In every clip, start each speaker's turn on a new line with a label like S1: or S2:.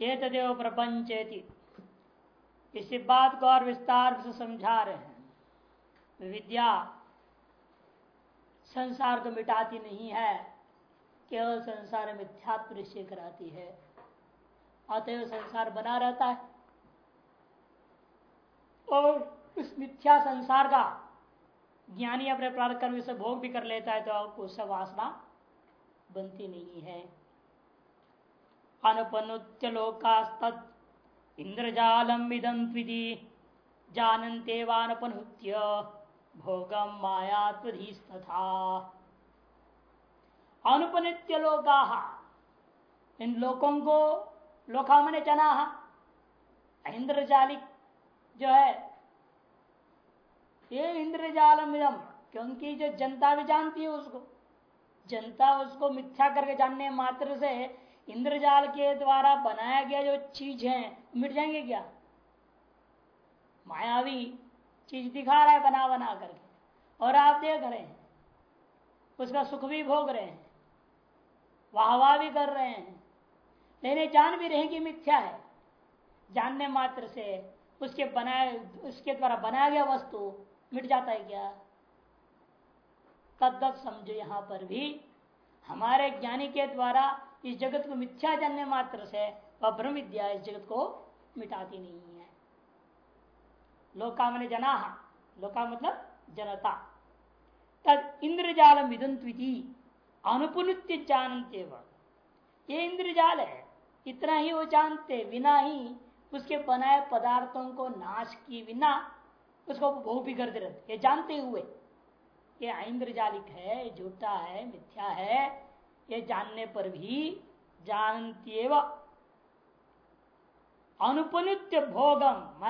S1: ये प्रपंच इसी बात को और विस्तार से समझा रहे हैं। विद्या संसार को मिटाती नहीं है, केवल संसार मिथ्यात्व निश्चय कराती है। अतएव संसार बना रहता है। और उस मिथ्या संसार का ज्ञानी अपने प्रार्थ कर्म से भोग भी कर लेता है तो उससे वासना बनती नहीं है। अनुपनुत्य लोकास्त विदम विधि जानते वानुपनुत्य भोगम माया अनुपनित्य लोका इन लोकों को लोका मने जना इंद्रजालिक जो है, ये इंद्रजालम क्योंकि जो जनता भी जानती है उसको, जनता उसको मिथ्या करके जानने मात्र से इंद्रजाल के द्वारा बनाया गया जो चीज़ है, मिट जाएँगे क्या? मायावी चीज़ दिखा रहा है बना बना करके। और आप देख रहे हैं, उसका सुख भी भोग रहे हैं वाह वाह भी कर रहे हैं। लेकिन जान भी रहे कि मिथ्या है। जानने मात्र से उसके बनाए, उसके द्वारा बनाया गया वस्तु मिट जाता है क्या? तद्दत समझो यहाँ पर भी हमारे ज्ञानी के द्वारा इस जगत को मिथ्या जानने मात्र से वह ब्रह्म विद्या इस जगत को मिटाती नहीं है। लोका मैंने जना, लोका मतलब जनता। तद इंद्रजाल विदंत्विति अनुपुनित्य जानते ये इंद्रजाल है, इतना ही वो जानते, बिना ही उसके बनाए पदार्थों को नाश किए बिना उसको भोग भी करते रहते। ये जानते हुए। ये इंद्रजालिक है, झूठा है, मिथ्या है ये जानने पर भी जानती अनुपनित्य भोगम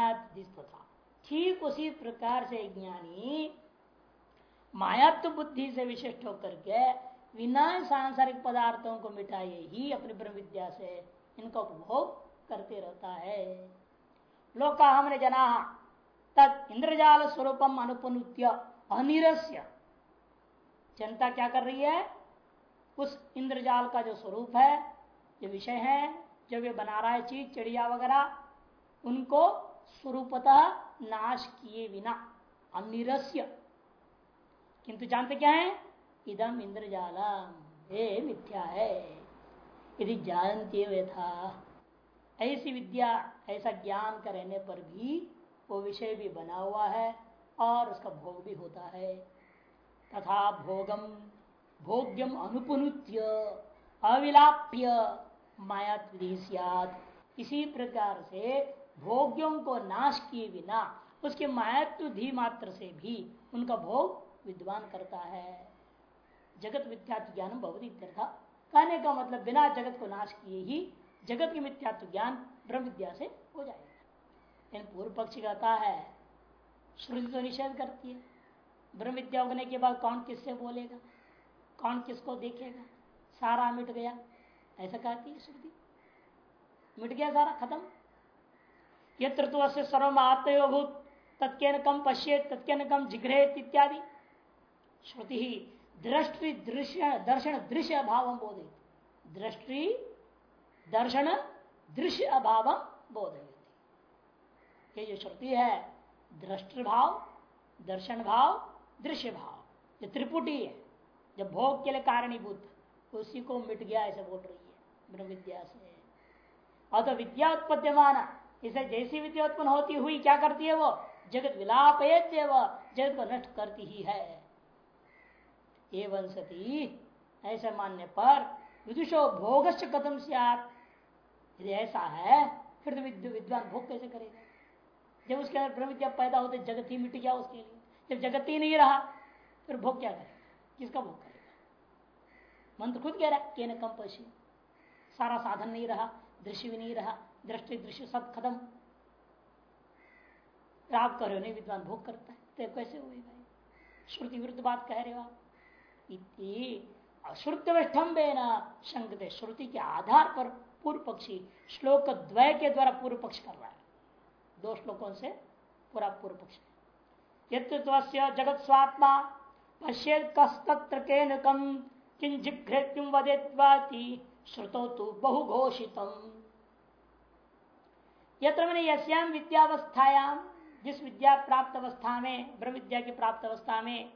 S1: था ठीक उसी प्रकार से ज्ञानी मायात्व बुद्धि से विशिष्ट होकर के बिना सांसारिक पदार्थों को मिटाए ही अपनी ब्रह्म विद्या से इनका उपभोग करते रहता है। लोका हमने जना तद इंद्रजाल स्वरूपम अनुपनुत्य, अनिरस्य। जनता क्या कर रही है? उस इंद्रजाल का जो स्वरूप है जो विषय है जो वे बना रहा है चीज़, चिड़िया वगैरह, उनको स्वरूपतः नाश किए बिना, अनिरस्य। किंतु जानते क्या है? इदम इंद्रजालम, ये मिथ्या है। यदि जानते हुए था, ऐसी विद्या, ऐसा ज्ञान का रहने पर भी वो विषय भी बना हुआ है और उसका भोग भी होता है। तथा भोगम भोग्यम अनुपुनुत्य, अविलाप्य माया सियाद इसी प्रकार से भोग्यों को नाश किए बिना उसके मायात्व धी मात्र से भी उनका भोग विद्वान करता है। जगत मिथ्यात्व ज्ञान भवती कहने का मतलब बिना जगत को नाश किए ही जगत की मिथ्यात्व ज्ञान ब्रह्म विद्या से हो जाएगा। लेकिन पूर्व पक्ष कहता है श्रुति तो निषेध करती है। ब्रह्म विद्या होने के बाद कौन किससे बोलेगा? कौन किसको देखेगा? सारा मिट गया। ऐसा कहती है श्रुति। मिट गया सारा, खत्म। यत्र तो से सर्व आत्मभूत तत्न कम पश्ये तत्न कम जिग्रहेत इत्यादि। श्रुति ही दृष्टि दृश्य, दर्शन दृश्य अभाव बोधित दृष्टि दर्शन दृश्य अभाव बोध ये जो श्रुति है दृष्टिभाव दर्शन भाव, दृश्य भाव, ये त्रिपुटी है। जब भोग के लिए कारणीभूत, उसी को मिट गया, ऐसे बोल रही है ब्रह्म विद्या से। और तो विद्या उत्पद्यमान इसे जैसी विद्या उत्पन्न होती हुई क्या करती है वो? जगत विलाप जगत को नष्ट करती ही है। एवं सती ऐसे मानने पर विदुषो भोग कथम से यदि ऐसा है, फिर तो विद्वान भोग कैसे करेगा? जब उसके अंदर ब्रह्म विद्या पैदा होते, जगत ही मिट गया उसके लिए। जब जगत ही नहीं रहा, फिर भोग क्या करेगा? किसका भोग करेगा मंत्र खुद कह रहा है के कम पशी। सारा साधन नहीं रहा, दृश्य भी नहीं रहा, दृष्टि दृश्य सब खत्म। आप करो, नहीं विद्वान, भोग करता है। तो कैसे हुए भाई? श्रुति विरुद्ध बात कह रहे हो आप? श्रुतविष्ठम्बे न शंकते श्रुति के आधार पर पूर्व पक्षी, श्लोक द्वय के द्वारा पूर्व पक्ष कर रहा है। दो श्लोकों से पूरा पूर्व पक्ष यत्व जगत स्वात्मा पश्य कस्तत्र केन कम किंचिघ्रेत्युम वदेत्वाति श्रुतो तो बहुघोषितम। यत्र मैंने यश्याम विद्यावस्थायाम जिस विद्या प्राप्त अवस्था में ब्रह्म विद्या की प्राप्त अवस्था में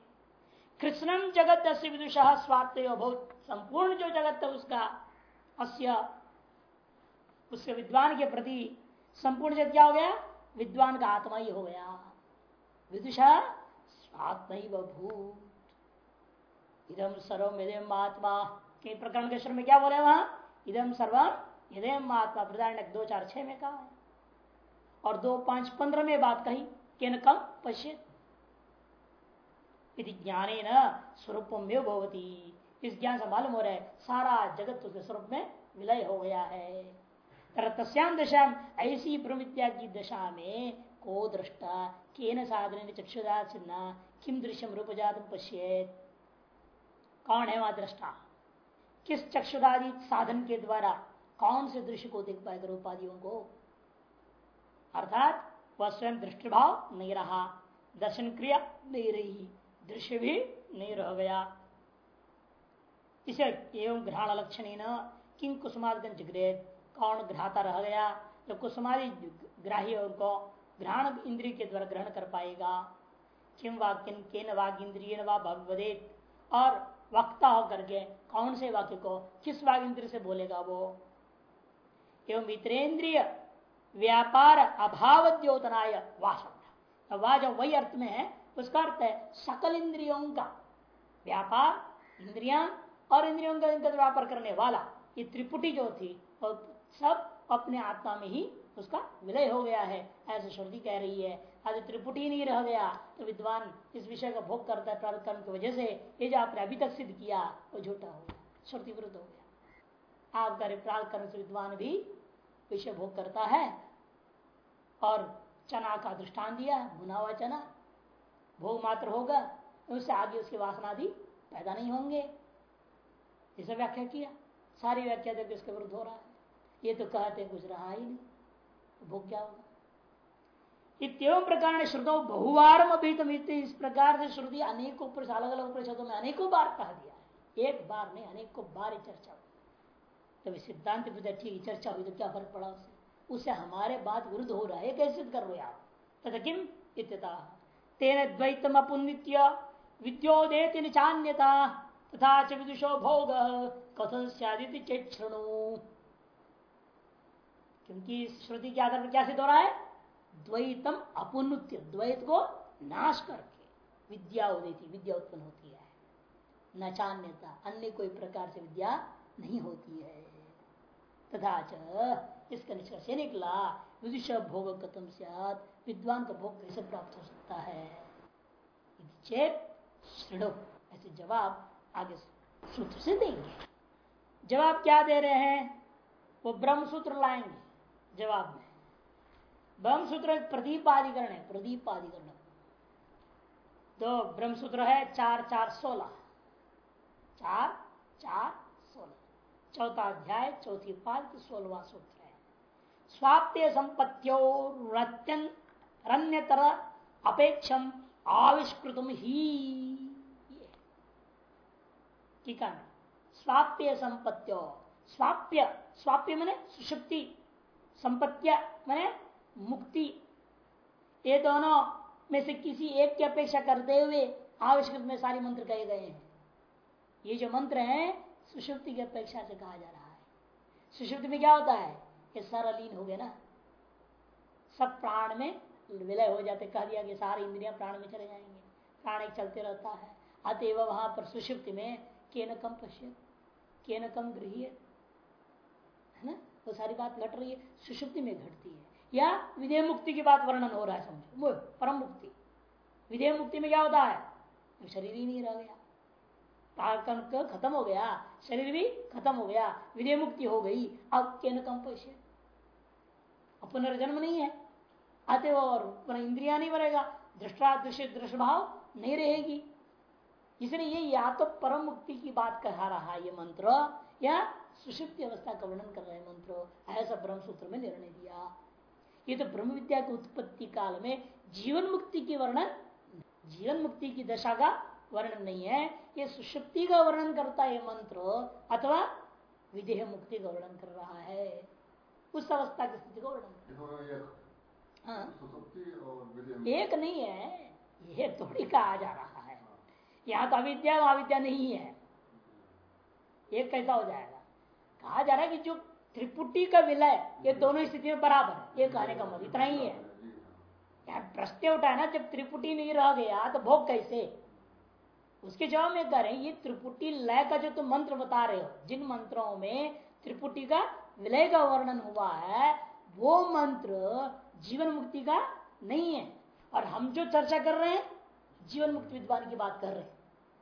S1: कृष्णम जगत अस्य विदुषा स्वार्थ बहुत संपूर्ण जो जगत है उसका, अस्य, उसके विद्वान के प्रति संपूर्ण जगत क्या हो गया? विद्वान का आत्मा ही हो गया। विदुषा स्वात्म भूत इदम सर्वम यदेम आत्मा के प्रकरण के श्रम में क्या बोले वहाँ? इदम सर्वम यदेम आत्मा प्रधान दो चार छह में कहा। और दो पाँच पंद्रह में बात कही केन कम पश्चित यदि ज्ञाने न स्वरूप में भवती। इस ज्ञान से मालूम हो रहा है, सारा जगत उसके स्वरूप में विलय हो गया है। तस्याम दशा, ऐसी प्रविद्या की दशा में को दृष्टा, केन साधन चक्षुदा चिन्ह किम दृश्यम रूप जात पश्येत। कौन है वहाँ दृष्टा? किस चक्षुदादि साधन के द्वारा कौन से दृश्य को देख पाएगा रूपादियों को? अर्थात, वह स्वयं दृष्टिभाव नहीं रहा, दर्शन क्रिया नहीं रही, दृश्य भी नहीं रह गया। इसे एवं ग्रहण लक्षण न किंग कुसुमादगंज ग्रेद कौन ग्रहता रह गया जो कुसुमादि ग्राहियों को ग्रहण इंद्रिय के द्वारा ग्रहण कर पाएगा। किम वाक्य के वाग इंद्रिय भगवदे और वक्ता होकर के, कौन से वाक्य को, किस वाग इंद्रिय से बोलेगा वो? एवं इतरेन्द्रिय व्यापार अभाव द्योतनाय वाह जो वही अर्थ में है, उसका अर्थ है सकल इंद्रियों का व्यापार, इंद्रिया और इंद्रियों का व्यापार करने वाला, ये त्रिपुटी जो थी, वो सब अपने आत्मा में ही उसका विलय हो गया है। ऐसे श्रुति कह रही है। आज त्रिपुटी नहीं रह गया। तो विद्वान इस विषय का भोग करता है प्रारंभ कर्म की वजह से। ये जो आपने अभी तक सिद्ध किया, वो झूठा हो गया श्रुति विरुद्ध हो गया। आपका प्रारंभ कर्म से विद्वान भी विषय भोग करता है और चना का दृष्टान दिया, भुना हुआ चना, भोग मात्र होगा, उससे आगे उसकी वासना भी पैदा नहीं होंगे। इसे व्याख्या किया। सारी व्याख्या देखिए इसके विरुद्ध हो रहा है। ये तो कहते रहा ही नहीं। भोग क्या होगा? इतम प्रकार श्रुतो बहुवार इस प्रकार से श्रुति अनेकों अलग अलग उपनिषदों में अनेकों बार कहा दिया है। एक बार नहीं, अनेकों बार चर्चा हुई। तभी सिद्धांत ठीक, चर्चा हुई तो क्या फ़र्क पड़ा उससे उससे हमारे बात विरुद्ध हो रहा है कैसे कर रहे आप? तथा किम? इत्यता, तेन द्वैतम अपुनित्य विद्योदेति चान्यता तथा च विदुषो भोग कथन सदित चेक्षणु क्योंकि श्रुति के आधार पर क्या सिद्ध हो रहा है? द्वैतम अपुनुत्य द्वैत को नाश करके विद्या उदेती, विद्या उत्पन्न होती है। न चान्यता, अन्य कोई प्रकार से विद्या नहीं होती है। तथा इसका निष्कर्ष निकला, विदुष भोग कथम विद्वान का भोग कैसे प्राप्त हो सकता है? ऐसे जवाब आगे सूत्र से देंगे। जवाब क्या दे रहे हैं? वो ब्रह्म सूत्र लाएँगे। जवाब में। ब्रह्म सूत्र प्रदीपाधिकरण है प्रदीपाधिकरण तो ब्रह्म सूत्र है, चार चार, सोलह। चार चार, सोलह। चौथा अध्याय, चौथी पाद सोलवा सूत्र है। स्वाप्य संपत्तियों रण्यतर अपेक्षम आविष्कृतम ही। ठीक है स्वाप्य संपत्तियों। स्वाप्य स्वाप्य मैंने सुषुप्ति संपत्तिया, मैंने मुक्ति। ये दोनों में से किसी एक की अपेक्षा करते हुए आविष्कृत में सारे मंत्र कहे गए हैं। ये जो मंत्र है सुषुप्ति की अपेक्षा से कहा जा रहा है। सुषुप्ति में क्या होता है? ये सारा लीन हो गया ना। सब प्राण में विलय हो जाते। कह दिया कि सारे इंद्रिया प्राण में चले जाएँगे। प्राण एक चलते रहता है। अतएव वहाँ पर सुषुप्त में के न कम पश्य के न कम गृह है ना? वो सारी बात घट रही है सुषुप्ति में घटती है। या विधेय मुक्ति की बात वर्णन हो रहा है समझो। परम मुक्ति। विधेय मुक्ति में क्या होता है? शरीर ही नहीं रह गया। पाकन खत्म हो गया, शरीर भी खत्म हो गया, विधेय मुक्ति हो गई, अब के न कम पैसे? पुनर्जन्म नहीं है। अतः और इंद्रिया नहीं बनेगा। दृष्टा दृश्य दृश्य भाव नहीं रहेगी। इसलिए ये या तो परम मुक्ति की बात कहा रहा है ये मंत्र, या सुषुप्ति अवस्था का वर्णन कर रहे मंत्र। ऐसा ब्रह्म सूत्र में निर्णय दिया ये तो ब्रह्म विद्या की उत्पत्ति काल में जीवन मुक्ति की वर्णन जीवन मुक्ति की दशा का वर्णन नहीं है। ये सुषुप्ति का वर्णन करता है मंत्र अथवा विदेह मुक्ति का वर्णन कर रहा है। उस अवस्था की स्थिति का वर्णन हाँ। एक नहीं है ये थोड़ी कहा जा रहा है। यहाँ तो अविद्या अविद्या नहीं है। एक कैसा हो जाएगा? कहा जा रहा है कि जो त्रिपुटी का विलय, ये दोनों स्थिति में बराबर ये कहने का मतलब इतना ही है। प्रश्न उठा ना, जब त्रिपुटी नहीं रह गया तो भोग कैसे? उसके जवाब में कह रहे हैं, ये त्रिपुटी लय का जो तुम मंत्र बता रहे हो, जिन मंत्रों में त्रिपुटी का विलय का वर्णन हुआ है, वो मंत्र जीवन मुक्ति का नहीं है। और हम जो चर्चा कर रहे हैं, जीवन मुक्त विद्वान की बात कर रहे हैं।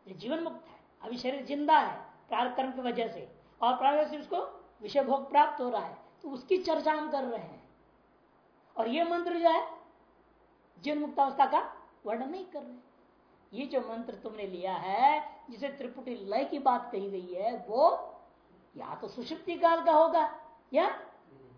S1: ये जीवन मुक्त है। अभी शरीर ज़िंदा है प्रार्थ कर्म की वजह से। और प्रारंभ से उसको विषय भोग प्राप्त हो रहा है तो उसकी चर्चा हम कर रहे हैं। और ये मंत्र जो है, जीवन मुक्तावस्था का वर्णन नहीं कर रहे। ये जो मंत्र तुमने लिया है, जिसे त्रिपुटी लय की बात कही गई है, वो या तो सुषुप्ति काल का होगा, या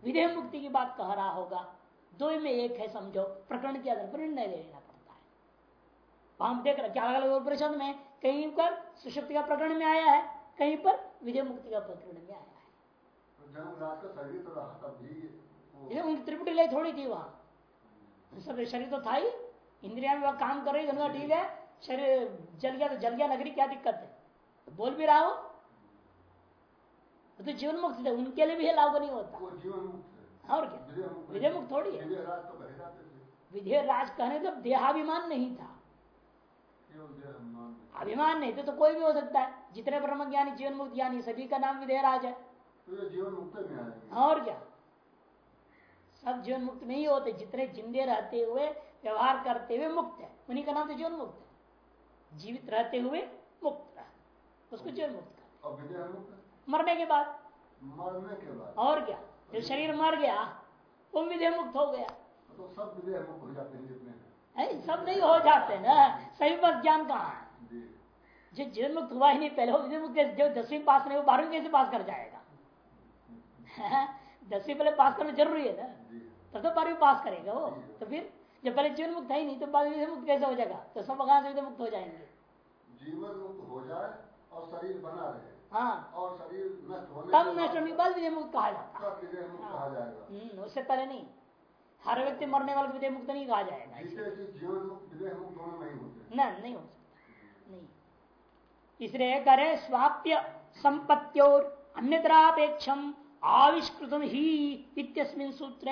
S1: विधेय मुक्ति की बात कह रहा होगा। दो में एक है, समझो, प्रकरण के आधार पर निर्णय लेना पड़ता है। हम देख रहे क्या अलग अलग में कहीं पर सुषुप्ति का प्रकरण में आया है, कहीं पर विजय मुक्ति का प्रकरण में आया है उनकी त्रिपुटी लय थोड़ी थी वहाँ। सब शरीर तो था ही। इंद्रिया में वह काम कर रही ठीक है। शरीर जल गया तो जल गया नगरी क्या दिक्कत है? तो बोल भी रहा हो। तो जीवन मुक्त थे उनके लिए भी लागू नहीं होता। और क्या? विधेय मुक्त थोड़ी है। विधेय राज कहने तो देहाभिमान नहीं था। अभिमान नहीं तो, तो कोई भी हो सकता है। जितने ब्रह्म ज्ञानी जीवन मुक्त ज्ञानी सभी का नाम विधेय राज है।
S2: तो जीवन मुक्त में
S1: और क्या? सब जीवन मुक्त नहीं होते जितने जिंदे रहते हुए व्यवहार करते हुए मुक्त है। उन्हीं का नाम तो जीवन मुक्त है। जीवित रहते हुए मुक्त उसको जीवन मुक्त
S2: कर
S1: मरने के बाद।
S2: मरने के बाद।
S1: और क्या? जो शरीर मर गया वो विधेय मुक्त हो गया।
S2: तो सब विधेय मुक्त हो जाते हैं। जितने
S1: है सब नहीं हो जाते ना? सही बात ज्ञान कहाँ है? जो। जीवन मुक्त हुआ ही नहीं पहले मुक्त जो दसवीं पास नहीं वो बारहवीं कैसे पास कर जाएगा? दसवीं पहले पास करना ज़रूरी है ना? तब तो बारहवीं पास करेगा वो। तो फिर जब पहले जीवन मुक्त है ही नहीं तो बाद विधेय मुक्त कैसे हो जाएगा? तो सब भगवान से विधेय मुक्त हो जाएँगे।
S2: जीवन मुक्त हो जाए और शरीर बना रहे।
S1: हाँ।
S2: और शरीर नष्ट होने
S1: तब नष्ट होने के बाद विजय मुक्त कहा जाता
S2: कहा जाएगा।
S1: हम्म, उससे पहले नहीं। हर व्यक्ति मरने वाले विजय मुक्त नहीं कहा जाएगा।
S2: जीवन मुक्त नहीं
S1: नहीं हो सकता। नहीं। इसलिए करे स्वाप्य संपत्तियोर अन्यतरापेक्षम आविष्कृतम ही इत्यस्मिन सूत्र।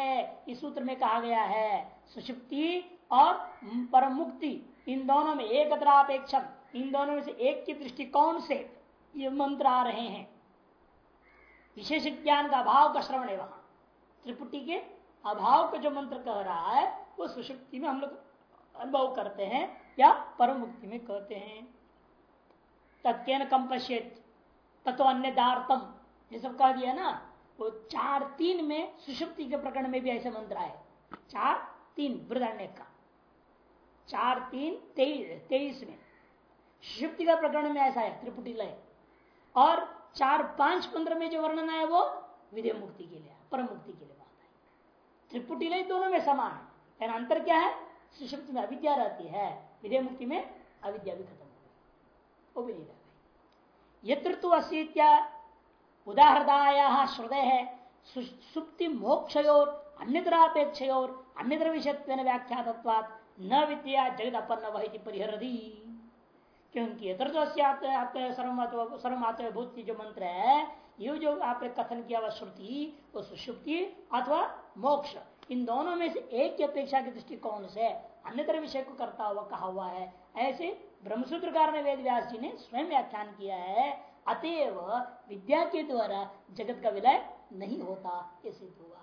S1: इस सूत्र में कहा गया है सुषुप्ति और परम मुक्ति इन दोनों में एकत्रापेक्षम इन दोनों में से एक की दृष्टिकोण से? ये मंत्र आ रहे हैं। विशेष ज्ञान का अभाव का श्रवण है वहाँ त्रिपुटी के अभाव का जो मंत्र कह रहा है, वो सुशक्ति में हम लोग अनुभव करते हैं या परम मुक्ति में कहते हैं। तत्न कंपश्यत तत्व अन्य दार्तम ये सब कह दिया ना। वो चार तीन में सुषुप्ति के प्रकरण में भी ऐसे मंत्र आए चार तीन बृदण्य का। चार तीन तेईस तेईस में। सुषुप्ति का प्रकरण में ऐसा है, त्रिपुटी लय। और चार पाँच पंद्रह में जो वर्णन है वो विधेय मुक्ति के लिए परम मुक्ति के लिए। त्रिपुटी लय दोनों में समान है। लेकिन अंतर क्या है? सुषुप्ति में अविद्या रहती है। विधेय मुक्ति में अविद्या भी खत्म हो गई। वो भी नहीं रह गई। यत्र तो असीत्या उदाहरदाया श्रुदय है। सुप्ति मोक्षयोर, अन्यतरापेक्षयोर अन्यतर विषय व्याख्या न विद्या जगत अपन वही परिहरदी क्योंकि सर्वमात्म भूति जो मंत्र है ये जो आपने कथन किया, वह श्रुति, वो सुषुप्ति अथवा मोक्ष, इन दोनों में से एक की अपेक्षा के दृष्टिकोण से अन्यतर विषय को करता हुआ कहा हुआ है। ऐसे ब्रह्मसूत्रकार ने वेद व्यास जी ने स्वयं व्याख्यान किया है, अतएव विद्या के द्वारा जगत का विलय नहीं होता, ये सिद्ध हुआ।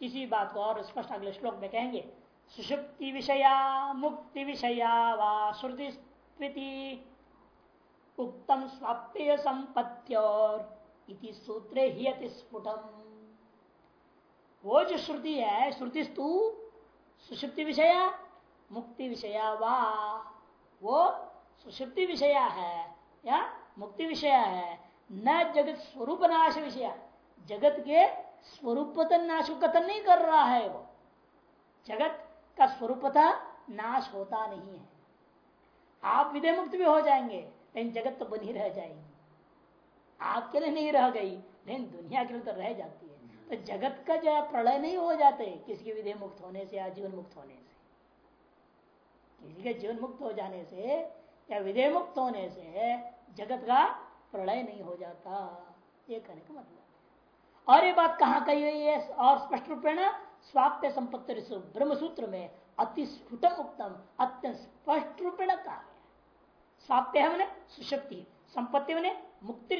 S1: इसी बात को और स्पष्ट अगले श्लोक में कहेंगे, सुषुप्ति विषया, मुक्ति विषया वा श्रुति उत्तम स्वाप्य संपत्ति इति सूत्रे ही अति स्फुटम। वो जो श्रुति है, श्रुति स्तु, सुषुप्ति विषया, मुक्ति विषया वा? वो सुषुप्ति विषया है, या मुक्ति विषय है? न जगत स्वरूप नाश विषय। जगत के स्वरूप नाश कथन नहीं कर रहा है वो। जगत का स्वरूपता नाश होता नहीं है। आप विदय मुक्त भी हो जाएँगे। लेकिन जगत तो बनी रह जाएगी। आपके लिए नहीं रह गई, लेकिन दुनिया के लिए तो रह जाती है। तो जगत का जो है, प्रलय नहीं हो जाते, किसी विधेय मुक्त होने से या जीवन मुक्त होने से। किसी के जीवन मुक्त हो जाने से या विधेय मुक्त होने से जगत का प्रलय नहीं हो जाता। ये कहने का मतलब और ये बात कहाँ कही हुई है? और स्पष्ट रूप में स्वाप्य संपत्ति ब्रह्म सूत्र में अति स्फुटम उत्तम अत्यंत स्पष्ट रूप में कहा स्वाप्य है मैंने सुशक्ति संपत्ति मैंने मुक्ति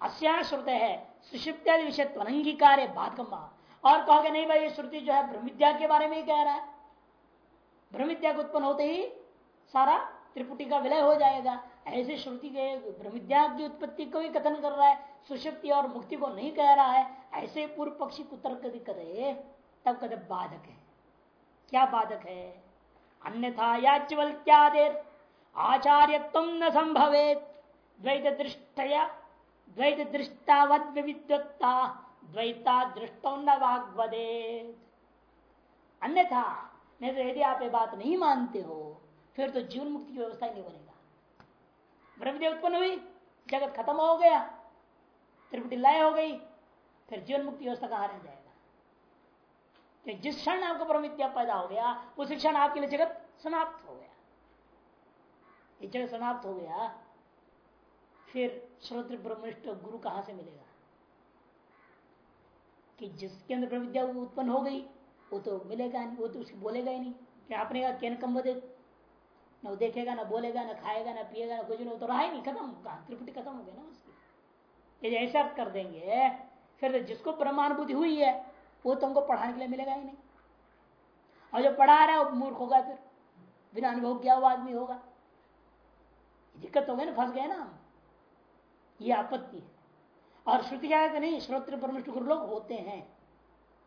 S1: अश्रुत है सुषिप्त्यादि विषय अंगीकार है बाधकम्मा और कहोगे, नहीं भाई, ये श्रुति जो है ब्रह्मविद्या के बारे में ही कह रहा है। ब्रह्मविद्या उत्पन्न होते ही सारा त्रिपुटी का विलय हो जाएगा। ऐसे श्रुति के ब्रह्मविद्या की उत्पत्ति को भी कथन कर रहा है सुषुप्ति और मुक्ति को नहीं कह रहा है। ऐसे पूर्व पक्षी कुतर्क कहे तब कदे बाधक है। क्या बाधक है? अन्यथा याज्ञवल्क्यादेर आचार्य तुम न संभवेत। द्वैत दृष्टया द्वैत दृष्टावत द्वैता दृष्टो न वाग्वदे अन्यथा, नहीं तो यदि आप ये बात नहीं मानते हो, फिर तो जीवन मुक्ति की व्यवस्था ही नहीं बनेगा। ब्रह्मदेव उत्पन्न हुई, जगत खत्म हो गया, त्रिपुटी लय हो गई, फिर जीवन मुक्ति व्यवस्था कहाँ रह जाएगा? कि जिस क्षण आपको ब्रह्म पैदा हो गया, उस क्षण आपके लिए जगत समाप्त हो गया। जगत समाप्त हो गया, फिर श्रोत्र ब्रह्मनिष्ठ गुरु कहाँ से मिलेगा? कि जिसके अंदर ब्रह्म विद्या उत्पन्न हो गई, वो तो मिलेगा नहीं, वो तो उसकी बोलेगा ही नहीं। क्या आपने कहा, केन कम दे न वो देखेगा, ना बोलेगा, ना खाएगा, ना पिएगा, ना कुछ नहीं तो रहा ही नहीं, खत्म त्रिपुटी खत्म हो गया ना उसकी। यदि ऐसा कर देंगे, फिर तो जिसको ब्रह्मानुभूति हुई है, वो तुमको तो पढ़ाने के लिए मिलेगा ही नहीं। और जो पढ़ा रहा है, वो मूर्ख होगा फिर। बिना अनुभव किया हुआ आदमी होगा। दिक्कत हो गई ना, फंस गए ना ये आपत्ति है। और श्रुति क्या नहीं, श्रोत्र परमिष्ट गुरु लोग होते हैं।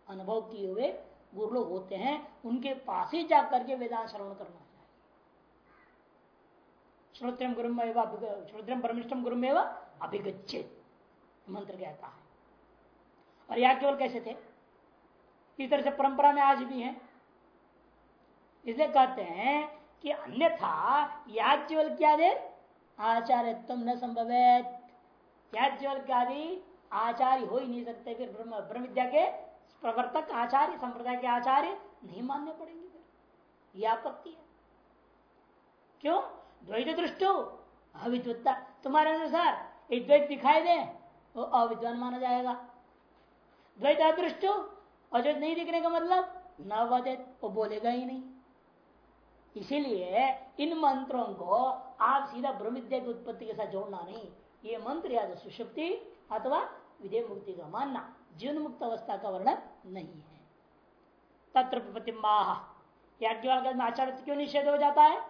S1: अनुभव किए हुए गुरु लोग होते हैं। उनके पास ही जाकर के वेदांत श्रवण करना चाहिए। श्रोत्रम गुरु श्रोत्रम परमिष्टम गुरु में अभिगछित मंत्र कहता है। और यह केवल कैसे थे? इस तरह से परंपरा में आज भी है। इसलिए कहते हैं कि अन्यथा याज्ञवल क्या दे आचार्य तुम न संभव आदि आचार्य हो ही नहीं सकते, फिर ब्रह्म ब्रह्म विद्या के प्रवर्तक आचार्य, संप्रदाय के आचार्य नहीं मानने पड़ेंगे फिर। यह आपत्ति है। क्यों? द्वैत दृष्टो अविद्वत्ता। तुम्हारे अनुसार एक द्वैत दिखाई दे, वो अविद्वान माना जाएगा। द्वैत अदृष्टो अद्वैत नहीं दिखने का मतलब न वो बोलेगा ही नहीं। इसीलिए इन मंत्रों को आप सीधा ब्रह्म विद्या की उत्पत्ति के साथ जोड़ना नहीं। ये मंत्र या तो सुषुप्ति अथवा विधेय मुक्ति का मानना जीवन मुक्त अवस्था का वर्णन नहीं है। तत्र प्रतिमाह याज्ञवल आचार्य क्यों निषेध हो जाता है?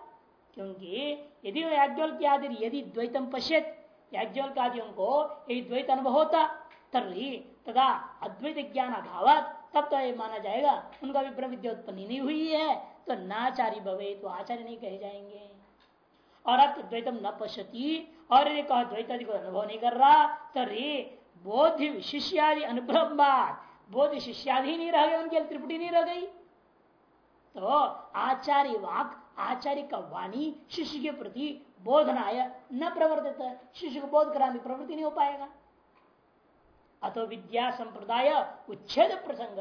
S1: क्योंकि यदि याज्ञवल की आदि यदि द्वैतम पश्यत याज्ञवल को यदि द्वैत अनुभव होता तभी तथा अद्वैत ज्ञान अभाव तब तो ये माना जाएगा, उनका भी ब्रह्म विद्या उत्पत्ति नहीं हुई है। तो नाचारी भवे तो आचार्य नहीं कहे जाएँगे। और अब द्वैतम न पश्यती। और यदि कहा द्वैतादि को अनुभव नहीं कर रहा। तरी बोध शिष्यादि अनुभव बोध शिष्यादि नहीं रह गए, उनके त्रिपुटी नहीं रह गई। तो आचार्य वाक, आचार्य का वाणी शिष्य के प्रति बोधनाय न प्रवर्तित शिष्य को बोध कराने प्रवृत्ति नहीं हो पाएगा। अतो विद्या संप्रदाय उच्छेद प्रसंग।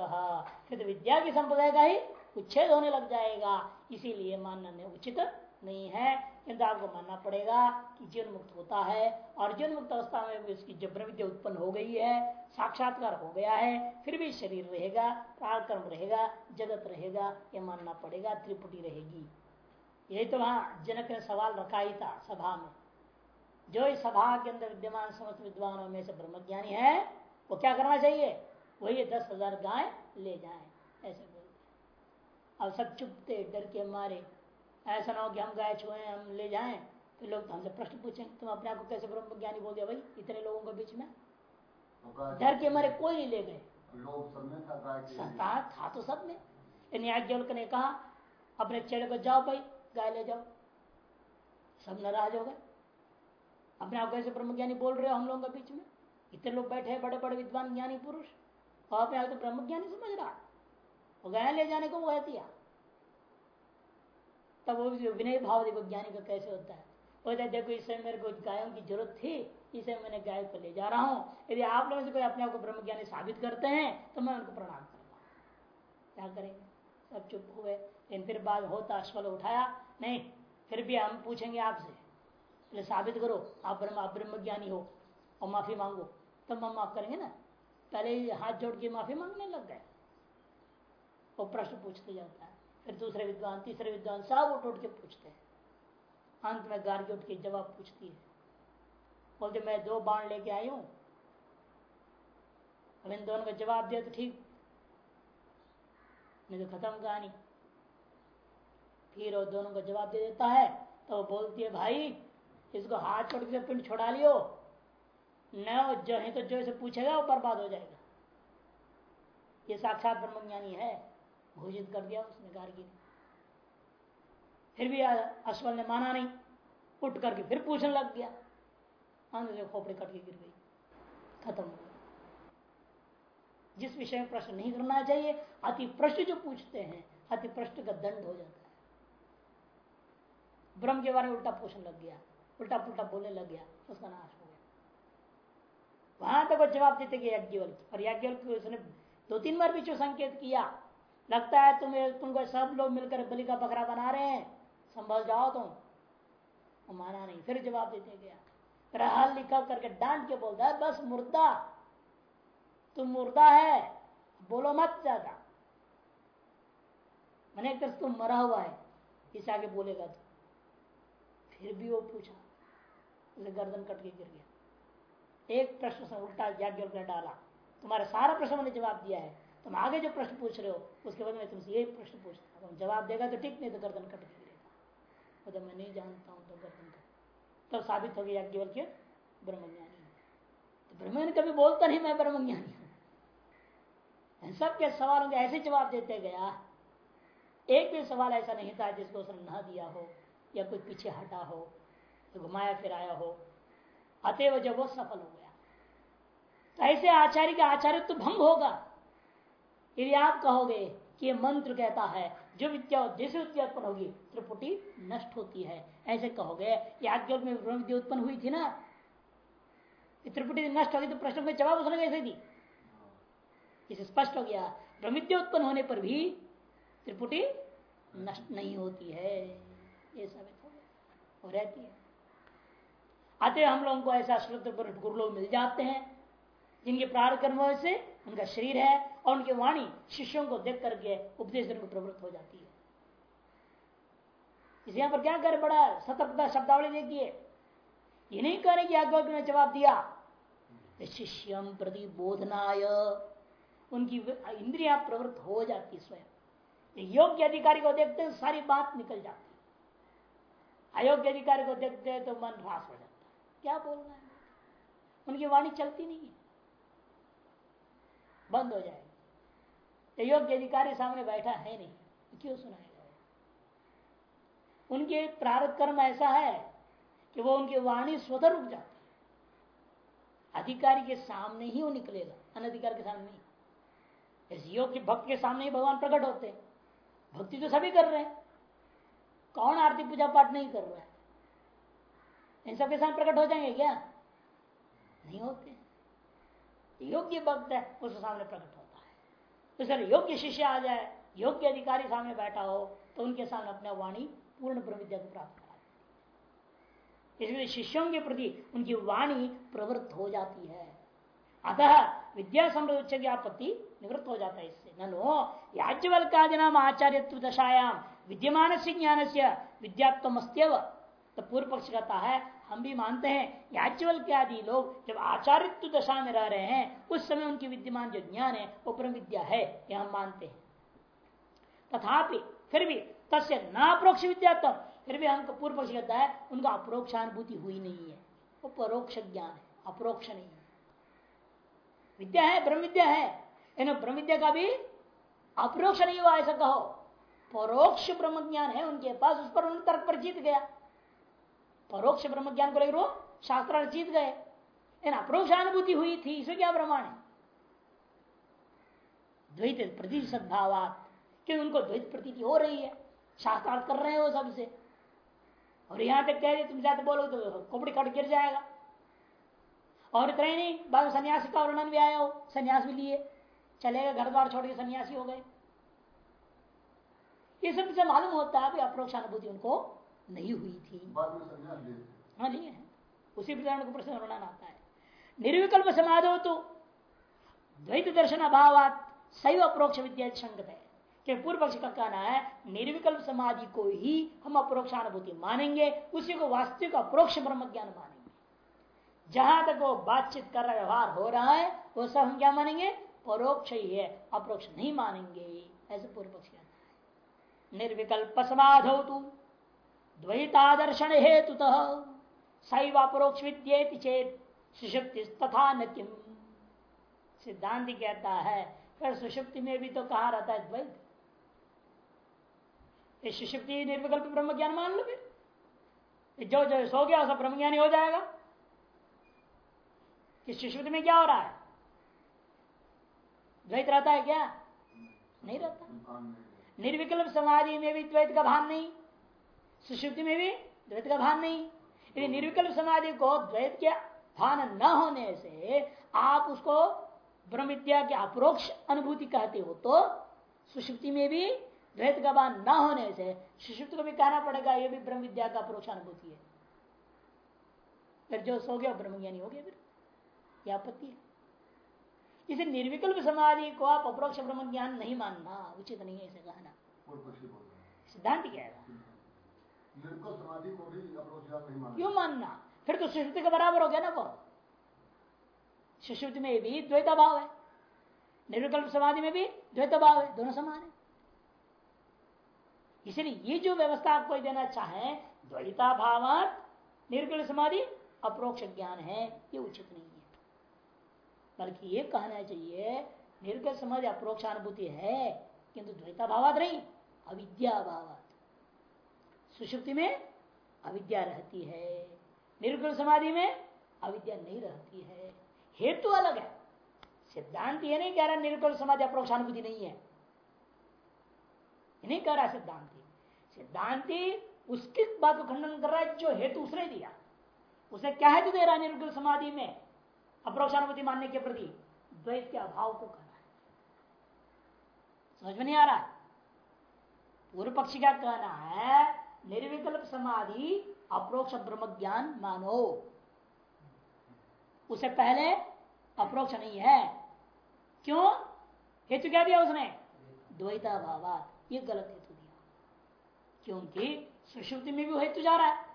S1: फिर विद्या के संप्रदाय का ही उच्छेद होने लग जाएगा। इसीलिए मानना उचित नहीं है किंतु आपको मानना पड़ेगा कि जीवन मुक्त होता है और जीवन मुक्त अवस्था में उसकी जब विद्या उत्पन्न हो गई है, साक्षात्कार हो गया है, फिर भी शरीर रहेगा, प्राणकर्म रहेगा, जगत रहेगा, ये मानना पड़ेगा, त्रिपुटी रहेगी। यही तो वहाँ जनक ने सवाल रखा ही था सभा में। जो इस सभा के अंदर विद्यमान समस्त विद्वानों में से ब्रह्मज्ञानी है, वो क्या करना चाहिए? वही दस हज़ार गाय ले जाए, ऐसे बोलते अब सब चुपते डर के मारे ऐसा ना हो कि हम गाय छुए हम ले जाएँ फिर लोग हमसे प्रश्न पूछें तुम अपने आप को कैसे ब्रह्म ज्ञानी बोल दिया भाई इतने लोगों के बीच में? डर के मारे कोई नहीं ले गए। संतान था तो सब में। न्यायजल ने कहा अपने चेड़े को जाओ भाई गाय ले जाओ। सब नाराज़ हो गए। अपने आप कैसे ब्रह्म ज्ञानी बोल रहे हो हम लोगों के बीच में? इतने लोग बैठे हैं बड़े बड़े विद्वान ज्ञानी पुरुष। और अपने आप तो ब्रह्म ज्ञानी समझ रहा वो गाय ले जाने को वो एहतिया तब वो विनय भाव देखो ज्ञानी का कैसे होता है। बोलते देखो, इस समय मेरे को गायों की ज़रूरत थी, इसे मैंने गाय को ले जा रहा हूँ। यदि आप लोगों से कोई अपने आप को ब्रह्म ज्ञानी साबित करते हैं तो मैं उनको प्रणाम करूँगा। क्या करेंगे? सब चुप हुए लेकिन फिर बाद होता अश्वल उठाया, नहीं, फिर भी हम पूछेंगे आपसे। पहले साबित करो, आप ब्रह्म आप ब्रह्म ज्ञानी हो, और माफ़ी मांगो। तब हम माफ़ करेंगे ना। पहले हाथ जोड़ के माफ़ी मांगने लग गए। वो प्रश्न पूछते जाता है। फिर दूसरे विद्वान, तीसरे विद्वान सब उठ उठ के पूछते हैं। अंत में गार्गी उठ के जवाब पूछती है, बोलते, मैं दो बाण लेके आई हूँ। अब इन दोनों का जवाब दिया तो ठीक। नहीं तो खत्म कहानी। फिर वो दोनों का जवाब दे देता है तो बोलती है, भाई, इसको हाथ छोड़ के पिंड छोड़ा लियो। न जो है तो जो इसे पूछेगा, वो बर्बाद हो जाएगा। ये साक्षात ब्रह्मज्ञानी है। घोषित कर दिया, उसने गार्गी ने फिर भी अश्वल ने माना नहीं, उठ करके फिर पूछने लग गया। से खोपड़ी कट गिर गई, खत्म हो गया जिस विषय में प्रश्न नहीं करना चाहिए, अति प्रश्न जो पूछते हैं, अति प्रश्न का दंड हो जाता है। ब्रह्म के बारे में उल्टा पूछने लग गया उल्टा पुल्टा बोलने लग गया उसका नाश हो गया। वहाँ तक जवाब देते गए यज्ञवल और यज्ञवल उसने दो तीन बार भी जो संकेत किया लगता है तुम्हें, तुमको सब लोग मिलकर बलि का बकरा बना रहे हैं। संभल जाओ तुम। माना नहीं। फिर जवाब देते गया फिर हल लिखा करके डांट के बोलता है, बस मुर्दा, तुम मुर्दा है, बोलो मत ज़्यादा। मैंने तरफ़ तुम मरा हुआ है, इसे आगे बोलेगा तो। फिर भी वो पूछा गर्दन कट के गिर गया। एक प्रश्न से उल्टा ने डाला। तुम्हारे सारा प्रश्न मैंने जवाब दिया है। तुम आगे जो प्रश्न पूछ रहे हो, उसके बाद मैं तुमसे यही प्रश्न पूछता हूँ। जवाब देगा तो ठीक, नहीं तो गर्दन कट गिरेगा तो मैं नहीं जानता हूँ तो गर्दन कट। तब साबित हो गया याज्ञवल के ब्रह्मज्ञानी। तो ब्रह्मज्ञानी कभी बोलता नहीं, मैं ब्रह्मज्ञानी हूँ। सबके सवालों के ऐसे जवाब देते गया, एक भी सवाल ऐसा नहीं था जिसको उसने न दिया हो, या कोई पीछे हटा हो, या घुमाया फिराया हो। अतएव जब वो सफल हो गया। तो ऐसे आचार्य का आचार्य तो भंग होगा। यदि आप कहोगे कि मंत्र कहता है, जो विद्या जैसे विद्या उत्पन्न होगी, त्रिपुटी नष्ट होती है। ऐसे कहोगे में विद्या उत्पन्न हुई थी ना? त्रिपुटी नष्ट होगी तो प्रश्न में जवाब उसने कैसे दी? इसे स्पष्ट हो गया। ब्रह्म विद्या उत्पन्न होने पर भी त्रिपुटी नष्ट नहीं होती है। ये साबित हो। गया रहती है। अतः हम लोगों को ऐसा श्रुद्ध गुरु लोग मिल जाते हैं, जिनके प्रार कर्म से उनका शरीर है। और उनकी वाणी शिष्यों को देख करके उपदेश देने को प्रवृत्त हो जाती है। इस यहाँ पर क्या कर बड़ा सतर्कता शब्दावली देखिए ये नहीं करे कि आगे ने जवाब दिया। शिष्यम प्रति बोधनाय। उनकी इंद्रिया प्रवृत्त हो जाती स्वयं। योग्य अधिकारी को देखते हैं, सारी बात निकल जाती अयोग्य अधिकारी को देखते हैं तो मन ह्रास हो जाता है। क्या बोलना है? उनकी वाणी चलती नहीं है। बंद हो जाएगी। योग्य अधिकारी सामने बैठा है नहीं। क्यों सुनाएगा उनके प्रारत कर्म ऐसा है कि वो उनकी वाणी स्वतः रुक जाती अधिकारी के सामने ही वो निकलेगा, अनधिकारी के सामने नहीं। इस योग्य भक्त के सामने ही भगवान प्रकट होते हैं। भक्ति तो सभी कर रहे हैं। कौन आरती पूजा पाठ नहीं कर रहा है? इन सबके सामने प्रकट हो जाएँगे क्या? नहीं होते। योग्य भक्त है उसके सामने प्रकट है तो योग्य शिष्य आ जाए, योग्य अधिकारी सामने बैठा हो तो उनके सामने अपना वाणी, पूर्ण ब्रह्म विद्या को प्राप्त करा इसलिए शिष्यों के प्रति उनकी वाणी प्रवृत्त हो जाती है। अतः विद्या समृद्ध की आपत्ति निवृत्त हो जाता है इससे। ननो याज्ञवल्कादि नाम आचार्य दशायाम विद्यमान से ज्ञान से विद्यात्म तो पूर्व पक्ष कहता है हम भी मानते हैं याज्ञवल के आदि लोग जब आचार्य दशा में रह रहे हैं, उस समय उनकी विद्यमान जो ज्ञान है, वो परम विद्या है यह हम मानते हैं। तथापि, फिर भी तस्य नाप्रोक्ष विद्यात्म फिर भी हमको पूर्व पक्ष कहता है, उनका अप्रोक्षानुभूति हुई नहीं है। वो परोक्ष ज्ञान है, अप्रोक्ष नहीं है। विद्या है, ब्रह्म विद्या है ब्रह्म विद्या का भी अप्रोक्ष नहीं हुआ, ऐसा कहो। परोक्ष ब्रह्म ज्ञान है, उनके पास उस पर उन तर्क पर जीत गया परोक्ष ब्रह्म ज्ञान को लेकर वो शास्त्र जीत गए। अप्रोक्ष अनुभूति हुई थी, इसमें क्या प्रमाण है? द्वैत प्रति सद्भावात क्यों उनको द्वैत प्रतीति हो रही है। शास्त्रार्थ कर रहे हैं वो सबसे। और यहाँ तक कह रहे तुम ज़्यादा बोलो तो खोपड़ी कट गिर जाएगा। और इतना ही नहीं, बाद सन्यासी का वर्णन भी आया हो, सन्यास भी लिए। चलेगा घर द्वार छोड़ के सन्यासी हो गए। ये सबसे मालूम होता है अप्रोक्ष अनुभूति उनको नहीं हुई थी।
S2: बाद में
S1: हाँ लिए है। उसी प्रकार को प्रश्न वर्णन आता है। निर्विकल्प समाधो तो द्वैत दर्शन अभाव सैव अप्रोक्ष विद्या संगत है। कि पूर्व पक्ष का कहना है निर्विकल्प समाधि को ही हम अप्रोक्षानुभूति मानेंगे उसी को वास्तविक अप्रोक्ष ब्रह्म ज्ञान मानेंगे। जहाँ तक वो बातचीत कर रहा व्यवहार हो रहा है वो सब हम क्या मानेंगे? परोक्ष ही है अप्रोक्ष नहीं मानेंगे। ऐसे पूर्व पक्ष कहना है। निर्विकल्प समाधो तू द्वैतादर्शन हेतु सैव अपरोक्ष विद्येति चेत सुषुप्ति तथा न किम? सिद्धांत कहता है फिर सुषुप्ति में भी तो कहा रहता है द्वैत। इस सुषुप्ति निर्विकल्प ब्रह्म ज्ञान मान लो फिर। जो जो सो गया सब ब्रह्म ज्ञानी हो जाएगा। कि सुषुप्ति में क्या हो रहा है? द्वैत रहता है क्या? नहीं रहता। निर्विकल्प समाधि में भी द्वैत का भान नहीं। सुषुप्ति में भी द्वैत का भान नहीं। यदि निर्विकल्प समाधि को द्वैत के भान न होने से आप उसको ब्रह्म विद्या की अप्रोक्ष अनुभूति कहते हो तो सुषुप्ति में भी द्वैत का भान न होने से सुषुप्ति को भी कहना पड़ेगा यह भी ब्रह्म विद्या का अप्रोक्ष अनुभूति है। फिर जो सो गया ब्रह्म ज्ञानी हो गया फिर। क्या आपत्ति है। इसे निर्विकल्प समाधि को आप अप्रोक्ष ब्रह्म ज्ञान नहीं मानना उचित नहीं है इसे कहना। सिद्धांत क्या है?
S2: समाधि को भी नहीं मानना
S1: क्यों मानना? फिर तो सुश्रुति के बराबर हो गया ना वो। सुश्रुति में भी द्वैता भाव है। निर्विकल्प समाधि में भी द्वैता भाव है, दोनों समान है। इसलिए ये जो व्यवस्था आपको देना चाहे द्वैता भाव निर्विकल्प समाधि, अप्रोक्ष ज्ञान है, ये उचित नहीं है। बल्कि ये कहना चाहिए, निर्विकल्प समाधि अप्रोक्षानुभूति है, किंतु द्वैता भावात नहीं अविद्या भावात सुषुप्ति में अविद्या रहती है। निर्गुण समाधि में अविद्या नहीं रहती है। हेतु अलग है। सिद्धांत ये नहीं कह रहा निर्गुण समाधि अप्रोक्षानुभूति नहीं है। नहीं कह रहा सिद्धांति। सिद्धांति उसकी बात को खंडन कर रहा है जो हेतु उसने दिया। उसे क्या हेतु दे रहा है निर्गुण समाधि में? अप्रोक्षानुभूति मानने के प्रति द्वैत के अभाव को कर रहा है। समझ में नहीं आ रहा? पूर्व पक्षी का कहना है? निर्विकल्प समाधि, अप्रोक्ष ब्रह्म ज्ञान मानो। उसे पहले अप्रोक्ष नहीं है। क्यों? हेतु क्या दिया उसने? द्वैता भावा ये गलत हेतु दिया। क्योंकि सुषुप्ति में भी हेतु जा रहा है।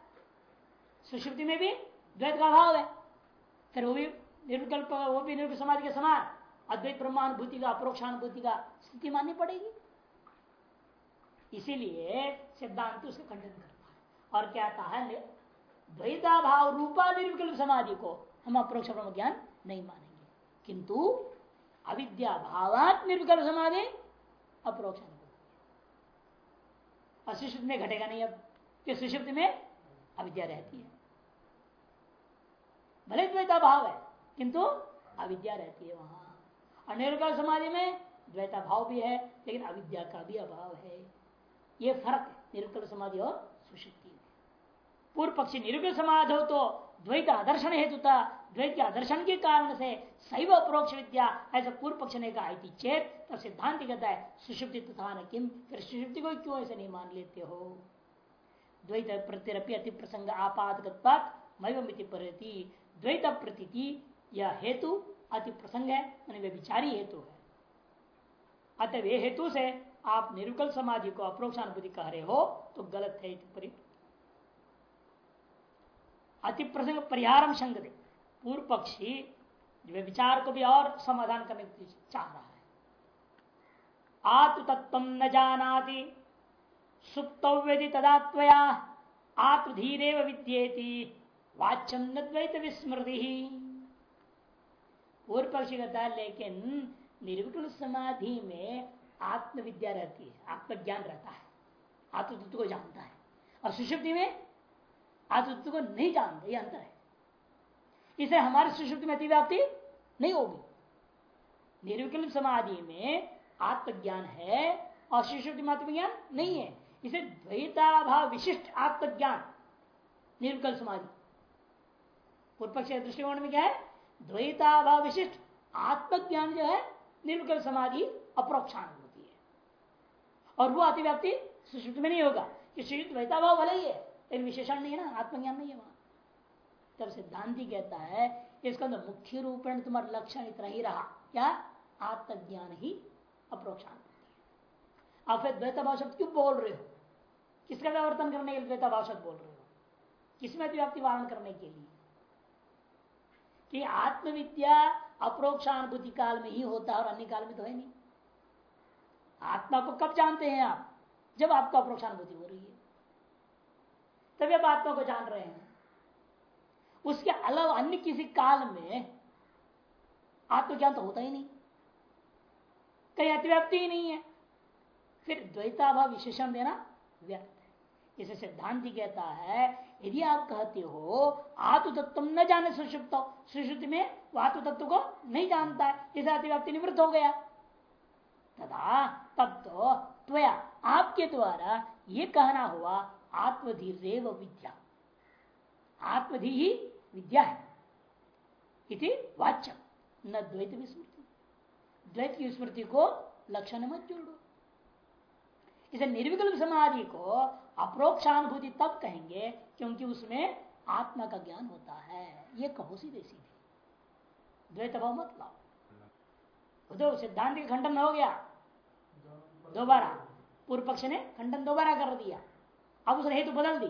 S1: सुषुप्ति में भी द्वैत का भाव है। फिर वो भी निर्विकल्प, वो भी निर्विकल्प समाधि के समान। अद्वैत ब्रह्मानुभूति का, अप्रोक्षानुभूति का स्थिति माननी पड़ेगी। इसीलिए सिद्धांत उसका खंडन करता है। और कहता है? द्वैता भाव रूपा निर्विकल्प समाधि को हम अप्रोक्ष ज्ञान नहीं मानेंगे। किंतु अविद्या भावात निर्विकल्प समाधि अप्रोक्ष अशिष्ट में घटेगा नहीं अब कि सुषुप्त में अविद्या रहती है। भले द्वैता भाव है, किंतु अविद्या रहती है वहाँ। अनिर्गल समाधि में द्वैता भाव भी है, लेकिन अविद्या का भी अभाव है। ये फ़र्क है। निरुकल समाधि और में पूर्व पक्षी निरुकल समाधि हो तो द्वैत आदर्शन हेतु था द्वैत के आदर्शन के कारण से सैव अप्रोक्ष विद्या ऐसा पूर्व पक्ष ने कहा चेत तो सिद्धांत कहता है सुषुप्ति तथा न किम? फिर सुषुप्ति को क्यों ऐसे नहीं मान लेते हो? द्वैत प्रतिरपि अति प्रसंग आपात मयमिति प्रति द्वैत प्रतीति यह हेतु अति प्रसंग है वे विचारी हेतु है। अतः वे हेतु से आप निरुकल समाधि को अप्रोक्षानुभूति कह रहे हो तो गलत है अति प्रसंग परिहारम दे पूर्व पक्षी विचार को भी और समाधान करने की चाह रहा है। आत्म तत्व न जानाति, सुप्तव्यति तदात्वया आत्मधीरे विद्येति वाच्यम नद्वैत विस्मृति। पूर्व पक्षी कहता है लेकिन निर्विकल समाधि में आत्मविद्या रहती है, आत्मज्ञान रहता है, आत्मतत्व को जानता है। और सुषुप्ति में आत्मतत्व को नहीं जानते, ये अंतर है। इसे हमारे सुषुप्ति में अतिव्याप्ति नहीं होगी। निर्विकल्प समाधि में आत्मज्ञान है और सुषुप्ति में आत्मज्ञान नहीं है। इसे द्वैताभाव विशिष्ट आत्मज्ञान, निर्विकल्प समाधि। पूर्व पक्ष दृष्टिकोण में क्या है? द्वैताभाव विशिष्ट आत्मज्ञान जो है, निर्विकल्प समाधि अप्रोक्षानुभूति है और वो अतिव्याप्ति सुश्रुत में नहीं होगा। कि सुयुक्त द्वैताभाव भले ही है, लेकिन विशेषण नहीं है ना, आत्मज्ञान नहीं है वहाँ। तब सिद्धांति कहता है इसका तो मुख्य रूप में तुम्हारा लक्षण इतना ही रहा। क्या? आत्मज्ञान ही अप्रोक्षानुभूति आप फिर द्वैताभाव शब्द क्यों बोल रहे हो? किसका व्यावर्तन करने के लिए द्वैताभाव शब्द बोल रहे हो? किसमें अतिव्याप्ति वारण करने के लिए? कि आत्मविद्या अप्रोक्षानुभूति काल में ही होता है और अन्य काल में तो है नहीं। आत्मा को कब जानते हैं आप? जब आपको अप्रोक्षानुभूति हो रही है। तभी आप आत्मा को जान रहे हैं। उसके अलावा अन्य किसी काल में आत्मज्ञान तो होता ही नहीं। कहीं अतिव्याप्ति ही नहीं है। फिर द्वैताभाव विशेषण देना व्यर्थ है। इसे सिद्धांति कहता है, यदि आप कहते हो आत्म तत्व न जाने सुषुप्त सुषुप्त में वो आत्म तत्व को नहीं जानता है। इसे अतिव्याप्ति निवृत्त हो गया। तथा तब तो त्वया आपके द्वारा ये कहना हुआ, आत्मधीरेव विद्या। आत्मधि ही विद्या है। इति वाच्य न द्वैत विस्मृति। द्वैत की स्मृति को लक्षण मत जोड़ो। इसे निर्विकल्प समाधि को अप्रोक्षानुभूति तब कहेंगे, क्योंकि उसमें आत्मा का ज्ञान होता है। ये कहो सीधे सीधे। द्वैत भाव मत लाओ। सिद्धांत का खंडन हो गया। दोबारा। पूर्व पक्ष ने खंडन दोबारा कर दिया। अब उसने हेतु बदल दी।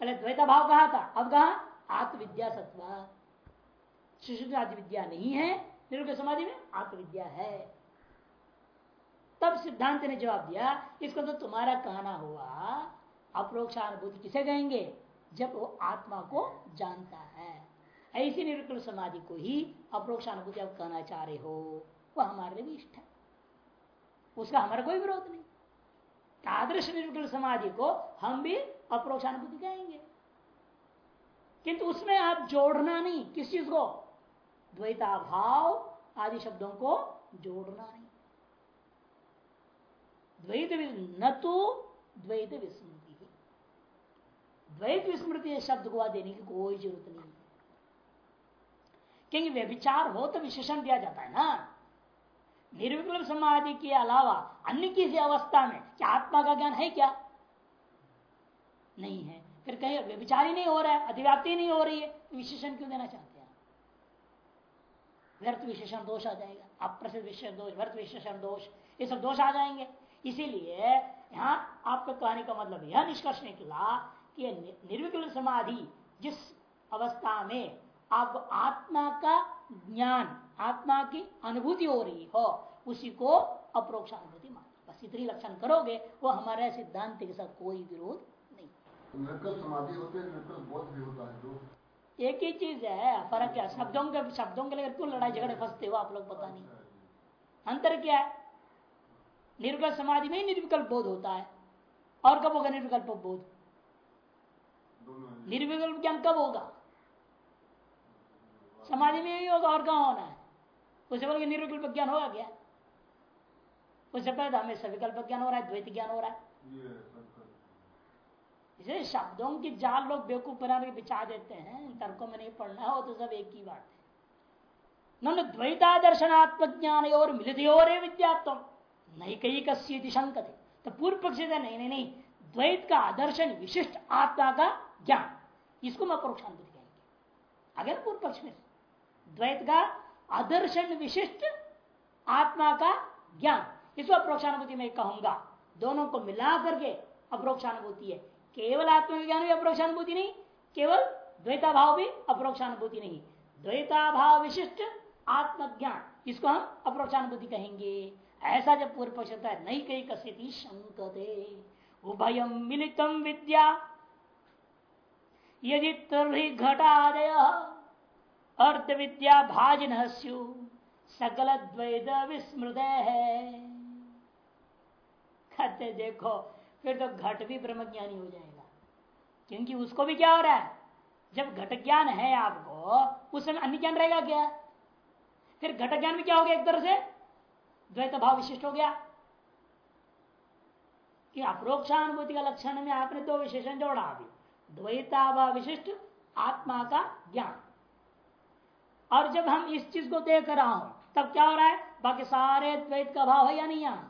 S1: पहले द्वैता भाव कहा था, अब कहा आत्मविद्या सत्व शिशु आदि विद्या नहीं है निरुक्त समाधि में आत्मविद्या है। तब सिद्धांत ने जवाब दिया, इसको तो तुम्हारा कहना हुआ, अप्रोक्षानुभूति किसे कहेंगे? जब वो आत्मा को जानता है। ऐसी निरुक्त समाधि को ही अप्रोक्षानुभूति आप कहना चाह रहे हो, वह हमारे लिए भी इष्ट है। उसका हमारा कोई विरोध नहीं। तादृश निर्विकल समाधि को हम भी अप्रोक्षानुभूति कहेंगे। किंतु उसमें आप जोड़ना नहीं, किस चीज़ को? द्वैताभाव आदि शब्दों को जोड़ना नहीं। द्वैत न तो द्वैत विस्मृति। द्वैत विस्मृति शब्द को देने की कोई ज़रूरत नहीं क्योंकि व्यभिचार हो तो विशेषण दिया जाता है ना। निर्विकल्प समाधि के अलावा अन्य किसी अवस्था में क्या आत्मा का ज्ञान है क्या? नहीं है। फिर कहीं व्यभिचार ही नहीं हो रहा है अतिव्याप्ति नहीं हो रही है तो विशेषण क्यों देना चाहते हैं व्यर्थ विशेषण दोष आ जाएगा, अप्रसिद्ध विशेष दोष, व्यर्थ विशेषण दोष, ये सब दोष आ जाएँगे। इसीलिए यहाँ आपका कहने का मतलब यह निष्कर्ष निकला कि निर्विकल्प समाधि जिस अवस्था में आप आत्मा का ज्ञान आत्मा की अनुभूति हो रही हो उसी को अप्रोक्ष अनुभूति मान बस इतनी लक्षण करोगे वो हमारे सिद्धांत के साथ कोई विरोध
S2: नहीं। समाधि होते होता है
S1: एक ही चीज़ है फ़र्क क्या शब्दों के शब्दों के लिए क्यों लड़ाई झगड़े फंसते हो आप लोग पता नहीं। अंतर क्या है? निर्विकल्प समाधि में ही निर्विकल्प बोध होता है। और कब होगा निर्विकल्प बोध? निर्विकल्प ज्ञान कब होगा? समाधि में ही होगा और कहा होना है? उससे बोल निर्विकल्प ज्ञान होगा क्या उससे पहले हमें सविकल्प ज्ञान हो रहा है द्वैत ज्ञान हो रहा है। इसे शब्दों की जाल लोग बेवकूफ़ बना के बिछा देते हैं तर्कों में नहीं पढ़ना हो तो सब एक ही बात है। न द्वैता दर्शनात्मक ज्ञान और मिलित और विद्यात्म। नहीं कही कसी शंक थे तो पूर्व पक्ष नहीं नहीं नहीं। द्वैत का आदर्शन विशिष्ट आत्मा का ज्ञान। इसको मैं परोक्षांत कहेंगे। अगर पूर्व पक्ष में द्वैत का आदर्शन विशिष्ट आत्मा का ज्ञान। इसको अप्रोक्षानुभूति में कहूँगा, दोनों को मिला करके अप्रोक्षानुभूति है। केवल आत्मा ज्ञान भी अप्रोक्षानुभूति नहीं, केवल द्वैता भाव भी अप्रोक्षानुभूति नहीं। द्वैता भाव विशिष्ट आत्मज्ञान, इसको हम अप्रोक्षानुभूति कहेंगे। ऐसा जब पूर्व पक्ष होता है, नहीं कही कसी शंकते उभयम मिलितम विद्या। यदि घटादय अर्थ विद्या भाजन सकल द्वैत विस्मृत है कहते, देखो, फिर तो घट भी ब्रह्म ज्ञानी हो जाएगा। क्योंकि उसको भी क्या हो रहा है? जब घट ज्ञान है आपको उस समय अन्य ज्ञान रहेगा क्या? फिर घट ज्ञान भी क्या हो गया एक तरह से? द्वैत भाव विशिष्ट हो गया। कि अप्रोक्षानुभूति का लक्षण में आपने दो विशेषण जोड़ा अभी। द्वैताभाव विशिष्ट, आत्मा का ज्ञान। और जब हम इस चीज़ को देख रहा हूँ, तब क्या हो रहा है? बाकी सारे द्वैत का भाव है या नहीं यहाँ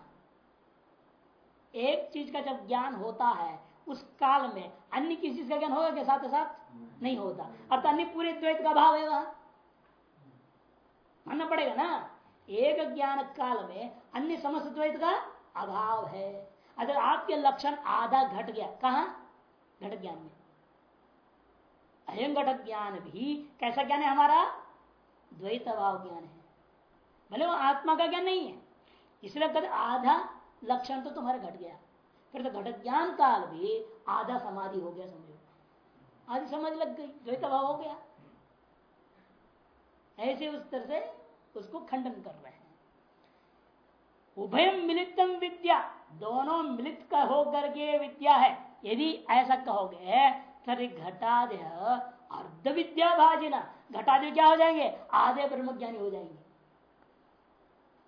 S1: एक चीज़ का जब ज्ञान होता है, उस काल में अन्य किसी चीज़ का ज्ञान होगा क्या साथ साथ? नहीं होता। अर्थात अन्य पूरे द्वैत का भाव है वहाँ। मानना पड़ेगा ना? एक ज्ञान काल में अन्य समस्त द्वैत का अभाव है। अगर आपके लक्षण आधा घट गया, कहा? घट ज्ञान में। अयम घटक ज्ञान भी कैसा ज्ञान है हमारा? द्वैत अभाव ज्ञान है। भले वो आत्मा का ज्ञान नहीं है। इसलिए कद आधा लक्षण तो तुम्हारा घट गया। फिर तो घट ज्ञान काल भी आधा समाधि हो गया समझो। आधी समाधि लग गई, द्वैत अभाव हो गया। ऐसे उस तरह से उसको खंडन कर रहे हैं। उभयम मिलितम विद्या, दोनों मिलित का होकर के विद्या है। यदि ऐसा कहोगे फिर घटादय अर्ध विद्या घटादि क्या हो जाएँगे? आधे ब्रह्म ज्ञानी हो जाएँगे।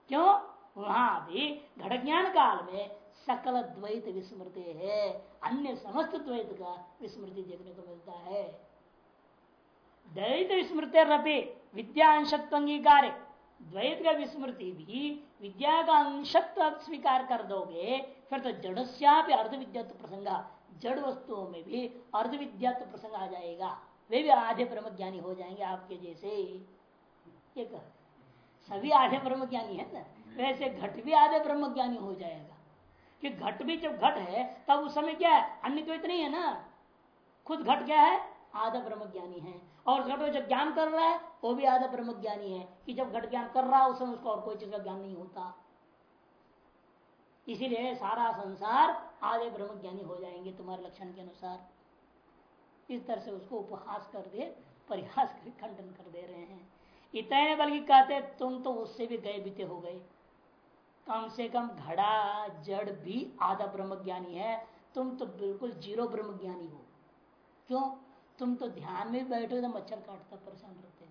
S1: क्यों? वहाँ भी घट ज्ञान काल में सकल द्वैत विस्मृति है। अन्य समस्त द्वैत का विस्मृति देखने को मिलता है। द्वैत विस्मृति रपे, विद्या अंशत्व अंगीकार द्वैत का विस्मृति भी विद्या का अंशत्व स्वीकार कर दोगे, फिर तो जड़ अर्ध विद्यात्व प्रसंग, जड़ वस्तुओं में भी अर्ध विद्यात्व प्रसंग आ जाएगा। वे भी आधे ब्रह्म ज्ञानी हो जाएँगे आपके जैसे ये कह, सभी आधे ब्रह्म ज्ञानी है ना? वैसे घट भी आधे ब्रह्म ज्ञानी हो जाएगा। कि घट भी जब घट है, तब उस समय क्या है? अन्य द्वैत नहीं है ना। खुद घट क्या है? आधा ब्रह्म ज्ञानी है। और घट जब ज्ञान कर रहा है, वो भी आधा ब्रह्म ज्ञानी है। कि जब घट ज्ञान कर रहा है, उस समय उसको और कोई चीज़ का ज्ञान नहीं होता। इसीलिए सारा संसार आधे ब्रह्म ज्ञानी हो जाएँगे तुम्हारे लक्षण के अनुसार। इस तरह से उसको उपहास कर दे, परिहास कर, खंडन कर दे रहे हैं। इतने बल्कि कहते, तुम तो उससे भी गए बीते हो गए। कम से कम घड़ा, जड़ भी आधा ब्रह्म ज्ञानी है। तुम तो बिल्कुल ज़ीरो ब्रह्म ज्ञानी हो। क्यों? तुम तो ध्यान में बैठो तो मच्छर काटता, परेशान रहते हो।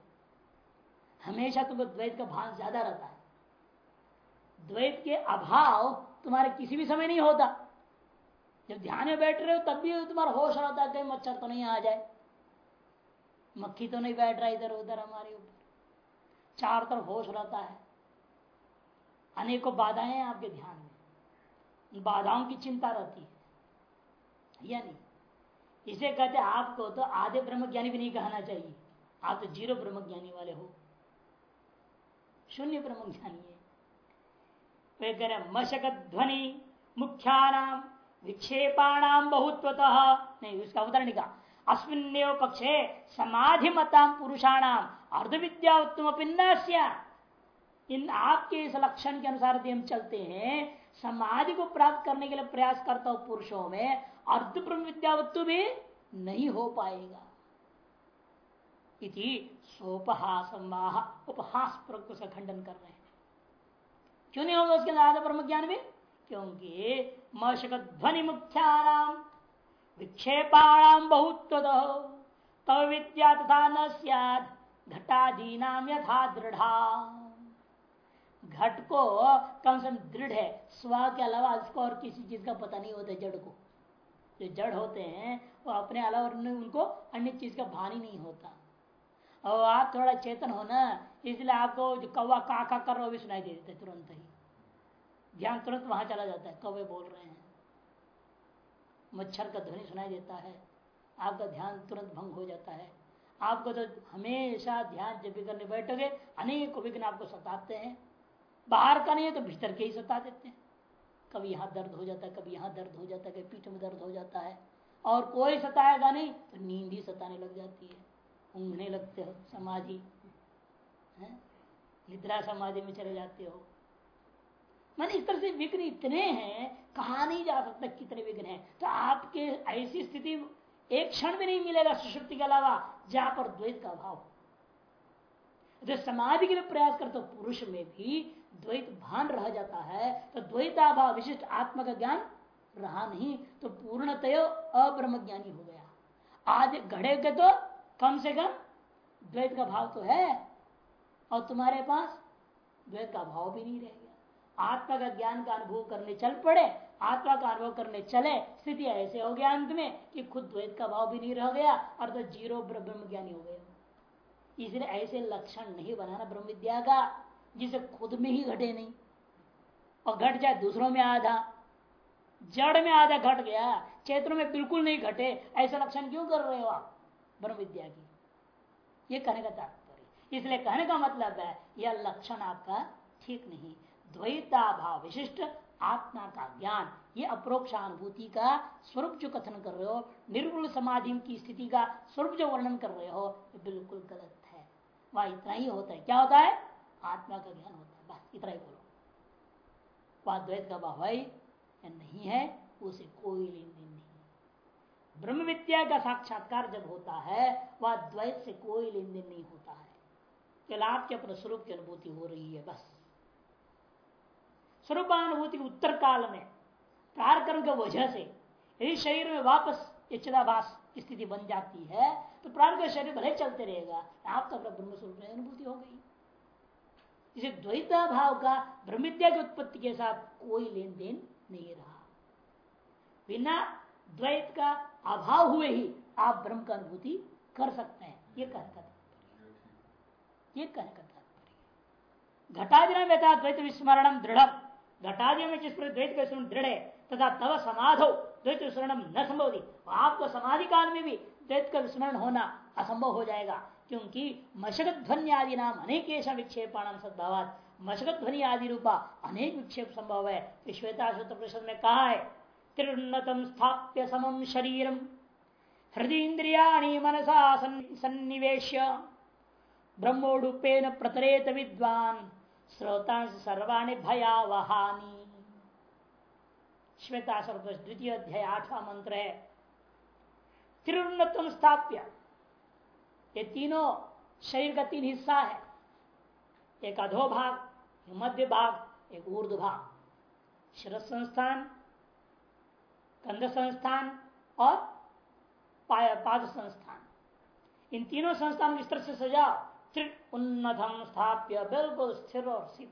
S1: हमेशा तुमको द्वैत का भान ज़्यादा रहता है। द्वैत के अभाव तुम्हारे किसी भी समय नहीं होता। जब ध्यान में बैठ रहे हो, तब भी तुम्हारा होश रहता है, कहीं मच्छर तो नहीं आ जाए। मक्खी तो नहीं बैठ रहा इधर उधर हमारे ऊपर। चार तरफ़ होश रहता है। अनेकों बाधाएँ आपके ध्यान में। बाधाओं की चिंता रहती है। या नहीं? इसे कहते आपको तो आधे ब्रह्म ज्ञानी भी नहीं कहना चाहिए। आप तो ज़ीरो ब्रह्म ज्ञानी वाले हो। शून्य ब्रह्म ज्ञानी है। वे कह रहे मशक ध्वनि मुख्यानाम विक्षेपाणाम बहुत्वतः। नहीं उसका उदाहरण का अस्मिन पक्षे समाधि मता पुरुषाणाम अर्ध विद्या उत्तम इन आपके इस लक्षण के अनुसार यदि हम चलते हैं, समाधि को प्राप्त करने के लिए प्रयास करता हूँ पुरुषों में अर्ध ब्रह्म विद्यावत्तु भी नहीं हो पाएगा। इति सोपहास उपहास से खंडन कर रहे हैं। क्यों नहीं होगा उसके अंदर आधा ब्रह्म ज्ञान में? क्योंकि मशक ध्वनि मुख्याणाम विक्षेपाणाम बहुत तव विद्या तथा न घटादीनाम यथा दृढ़ा। घट को कम से कम दृढ़ है, स्व के अलावा उसको और किसी चीज़ का पता नहीं होता जड़ को। जो जड़ होते हैं, वो अपने अलावा उनको अन्य चीज़ का भान ही नहीं होता। और आप थोड़ा चेतन हो ना इसलिए आपको जो कौवा का का कर रहा भी सुनाई दे देते तुरंत ही। ध्यान तुरंत वहाँ चला जाता है, कौवे बोल रहे हैं। मच्छर का ध्वनि सुनाई देता है। आपका ध्यान तुरंत भंग हो जाता है। आपको तो हमेशा ध्यान जब भी करने बैठोगे, अनेक विघ्न आपको सताते हैं। बाहर का नहीं है तो भीतर के ही सता देते हैं। कभी यहाँ दर्द हो जाता है, कभी यहाँ दर्द हो जाता है, कभी पीठ में दर्द हो जाता है। और कोई सताएगा नहीं तो नींद ही सताने लग जाती है। ऊँघने लगते हो, समाधि निद्रा समाधि में चले जाते हो। मान इस तरह से विघ्न इतने हैं, कहा नहीं जा सकता कितने विघ्न हैं। तो आपके ऐसी स्थिति एक क्षण भी नहीं मिलेगा सुश्रुति के अलावा, जहाँ पर द्वैत का अभाव जो समाधि के लिए प्रयास करते पुरुष में भी द्वैत भान रह जाता है तो द्वैताभाव विशिष्ट आत्मा का ज्ञान रहा नहीं तो पूर्णतय अब्रह्म ज्ञानी हो गया। आज घड़े के तो कम से कम द्वैत का भाव तो है, और तुम्हारे पास द्वैत का भाव भी नहीं रह गया। आत्मा का ज्ञान का अनुभव करने चल पड़े, आत्मा का अनुभव करने चले, स्थिति ऐसे हो गया अंत में कि खुद द्वैत का भाव भी नहीं रह गया और तो ज़ीरो ब्रह्म ज्ञानी हो गया इसलिए ऐसे लक्षण नहीं बनाना ब्रह्म विद्या का, जिसे खुद में ही घटे नहीं। और घट जाए दूसरों में आधा, जड़ में आधा घट गया, क्षेत्रों में बिल्कुल नहीं घटे, ऐसा लक्षण क्यों कर रहे हो आप ब्रह्म विद्या की? ये कहने का तात्पर्य। इसलिए कहने का मतलब है, यह लक्षण आपका ठीक नहीं। द्वैता भाव विशिष्ट आत्मा का ज्ञान। ये अप्रोक्षानुभूति का स्वरूप जो कथन कर रहे हो, निर्गुण समाधि की स्थिति का स्वरूप जो वर्णन कर रहे हो, ये बिल्कुल गलत है। वह इतना ही होता है। क्या होता है? आत्मा का ज्ञान होता है। बस इतना ही बोलो। वह द्वैत का है नहीं है, उसे कोई लेन देन नहीं ब्रह्म विद्या का साक्षात्कार जब होता है, वह द्वैत से कोई लेन नहीं होता है। केवल आपके अपने स्वरूप की अनुभूति हो रही है, बस। स्वरूपानुभूति के उत्तर काल में। प्रारकर्म की वजह से यदि शरीर में वापस इच्छाभास स्थिति बन जाती है तो प्राण का शरीर भले चलते रहेगा, आप तो अपना ब्रह्म स्वरूप में अनुभूति हो गई। इसे द्वैता भाव का ब्रह्मिद्या की उत्पत्ति के साथ कोई लेन देन नहीं रहा। बिना द्वैत का अभाव हुए ही आप ब्रह्म का अनुभूति कर सकते हैं। ये कहने का ये कहने का घटादिना में था द्वैत विस्मरणम दृढ़ घटादि में जिस द्वैत का स्मरण दृढ़ है, तथा तव समाधो, द्वैत विस्मरण न संभव आपको समाधि काल में भी द्वैत का विस्मरण होना असंभव हो जाएगा, क्योंकि मशक ध्वनि आदि नाम अनेक विक्षेपाणाम सद्भावात। मशक ध्वनि आदि रूपा अनेक विक्षेप संभव है। श्वेता परिषद में कहा है त्रिन्नतम स्थाप्य समम शरीरम हृदय मनसा सन्निवेश ब्रह्मोडुपेन प्रतरेत विद्वान श्रोता सर्वाणी भयावहानी। श्वेता द्वितीय अध्याय, आठवां मंत्र है। त्रिन्नतम स्थाप्य। ये तीनों शरीर का तीन हिस्सा है। एक अधो भाग, एक मध्य भाग, एक ऊर्ध भाग। शरद संस्थान कंध संस्थान और पाद संस्थान। इन तीनों संस्थान तरह से सजा त्रि उन्नतम स्थाप्य बिल्कुल स्थिर और सिद्ध।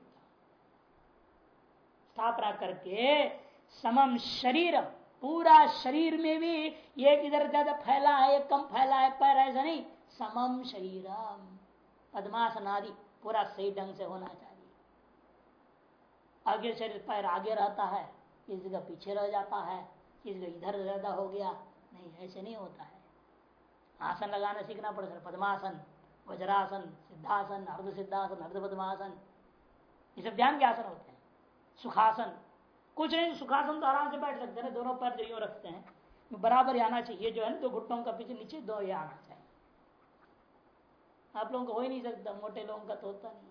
S1: स्थापना करके समम शरीर पूरा शरीर में भी एक इधर ज़्यादा फैला है, एक कम फैला है, पैर ऐसा नहीं, समम शरीरम। पद्मासन आदि पूरा सही ढंग से होना चाहिए। आगे शरीर पैर आगे रहता है, किसी का पीछे रह जाता है, किसी का इधर ज़्यादा हो गया, नहीं, ऐसे नहीं होता है। आसन लगाना सीखना पड़ता है, पद्मासन। वज्रासन, सिद्धासन अर्ध सिद्धासन अर्ध पद्मासन ये सब ध्यान के आसन होते हैं। सुखासन। कुछ नहीं, सुखासन तो आराम से बैठ सकते हैं, दोनों पैर जो रखते हैं। बराबर आना चाहिए, जो है ना, दो घुट्टों का पीछे नीचे दो ये आना चाहिए। आप लोगों को हो ही नहीं सकता, मोटे लोगों का तो होता नहीं।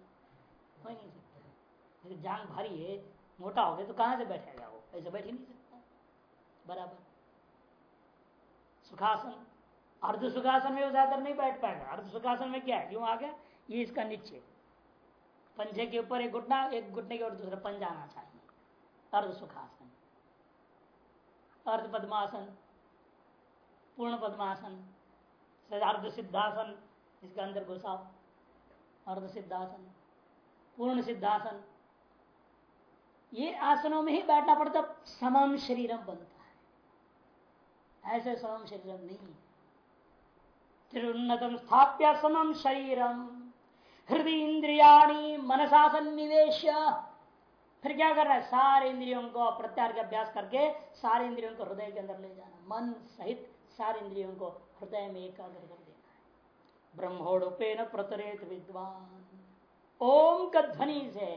S1: हो ही नहीं सकता। जांग भारी है, मोटा हो गया तो कहाँ से बैठेगा वो? ऐसे बैठ ही नहीं सकता। बराबर। सुखासन। अर्ध सुखासन में वो ज़्यादा नहीं बैठ पाएगा। अर्ध सुखासन में क्या है? क्यों आ गया ये इसका नीचे। पंजे के ऊपर एक घुटना, एक घुटने के ऊपर दूसरा पंजा आना चाहिए। अर्ध सुखासन अर्ध पद्मासन पूर्ण पद्मासन अर्ध सिद्धासन इसके अंदर घुसाओ। अर्ध सिद्धासन पूर्ण सिद्धासन ये आसनों में ही बैठना पड़ता। समम शरीरम बनता है। ऐसे समम शरीरम नहीं त्रिन्नतम स्थाप्य समम शरीरम हृदय इंद्रियाणी मनसा सन्निवेश फिर क्या कर रहा है सारे इंद्रियों को प्रत्यार का अभ्यास करके सारे इंद्रियों को हृदय के अंदर ले जाना मन सहित सारे इंद्रियों को हृदय में एकाग्र कर ब्रह्मोड़ुपेन प्रतरेत विद्वान ओम का ध्वनि से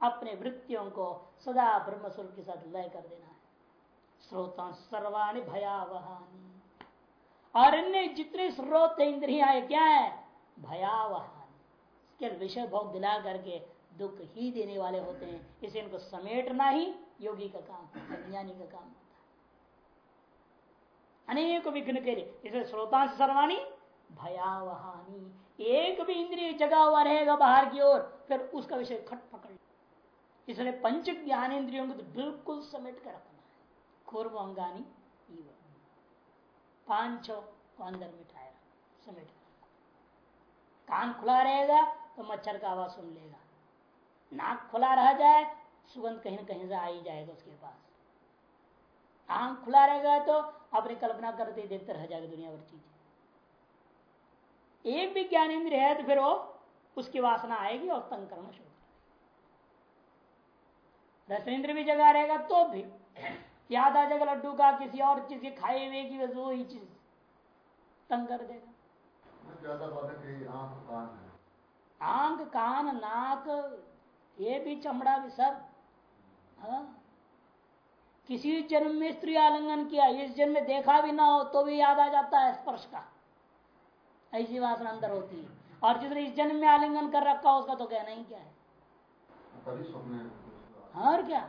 S1: अपने वृत्तियों को सदा ब्रह्मस्वरूप के साथ लय कर देना है श्रोता सर्वाणी भयावहानी और अन्य जितने स्रोत इंद्रिया है, क्या है? भयावहानी इसके विषय भोग दिला करके दुख ही देने वाले होते हैं। इसे इनको समेटना ही योगी का काम ज्ञानी का काम होता है। अनेक विघ्न के लिए इसे श्रोता सर्वाणी, भयावहानी। एक भी इंद्रिय जगा हुआ रहेगा बाहर की ओर, फिर उसका विषय खट पकड़ इसलिए पंच ज्ञान इंद्रियों को तो बिल्कुल समेट कर रखना है। पूर्व अंगानी पाँच को अंदर मिठाया समेट कान खुला रहेगा तो मच्छर का आवाज़ सुन लेगा। नाक खुला रह जाए, सुगंध कहीं ना कहीं से आ ही जाएगा उसके पास। आँख खुला रहेगा तो अपनी कल्पना करते ही देखते रह जाएगा दुनिया भर चीज़ें। एक भी ज्ञान इंद्रिय है तो फिर वो उसकी वासना आएगी और तंग करना शुरू रस इंद्र भी जगा रहेगा तो भी याद आ जाएगा लड्डू का किसी और चीज़ के खाए हुए की वो ही चीज़। तंग कर देगा।
S2: आँख कान है।
S1: आँख कान नाक ये भी चमड़ा भी सब हाँ। किसी जन्म में स्त्री आलिंगन किया इस जन्म में देखा भी ना हो तो भी याद आ जाता है स्पर्श का। ऐसी वासना अंदर होती है। और जिसने इस जन्म में आलिंगन कर रखा हो उसका तो कहना ही क्या है? हाँ। और क्या?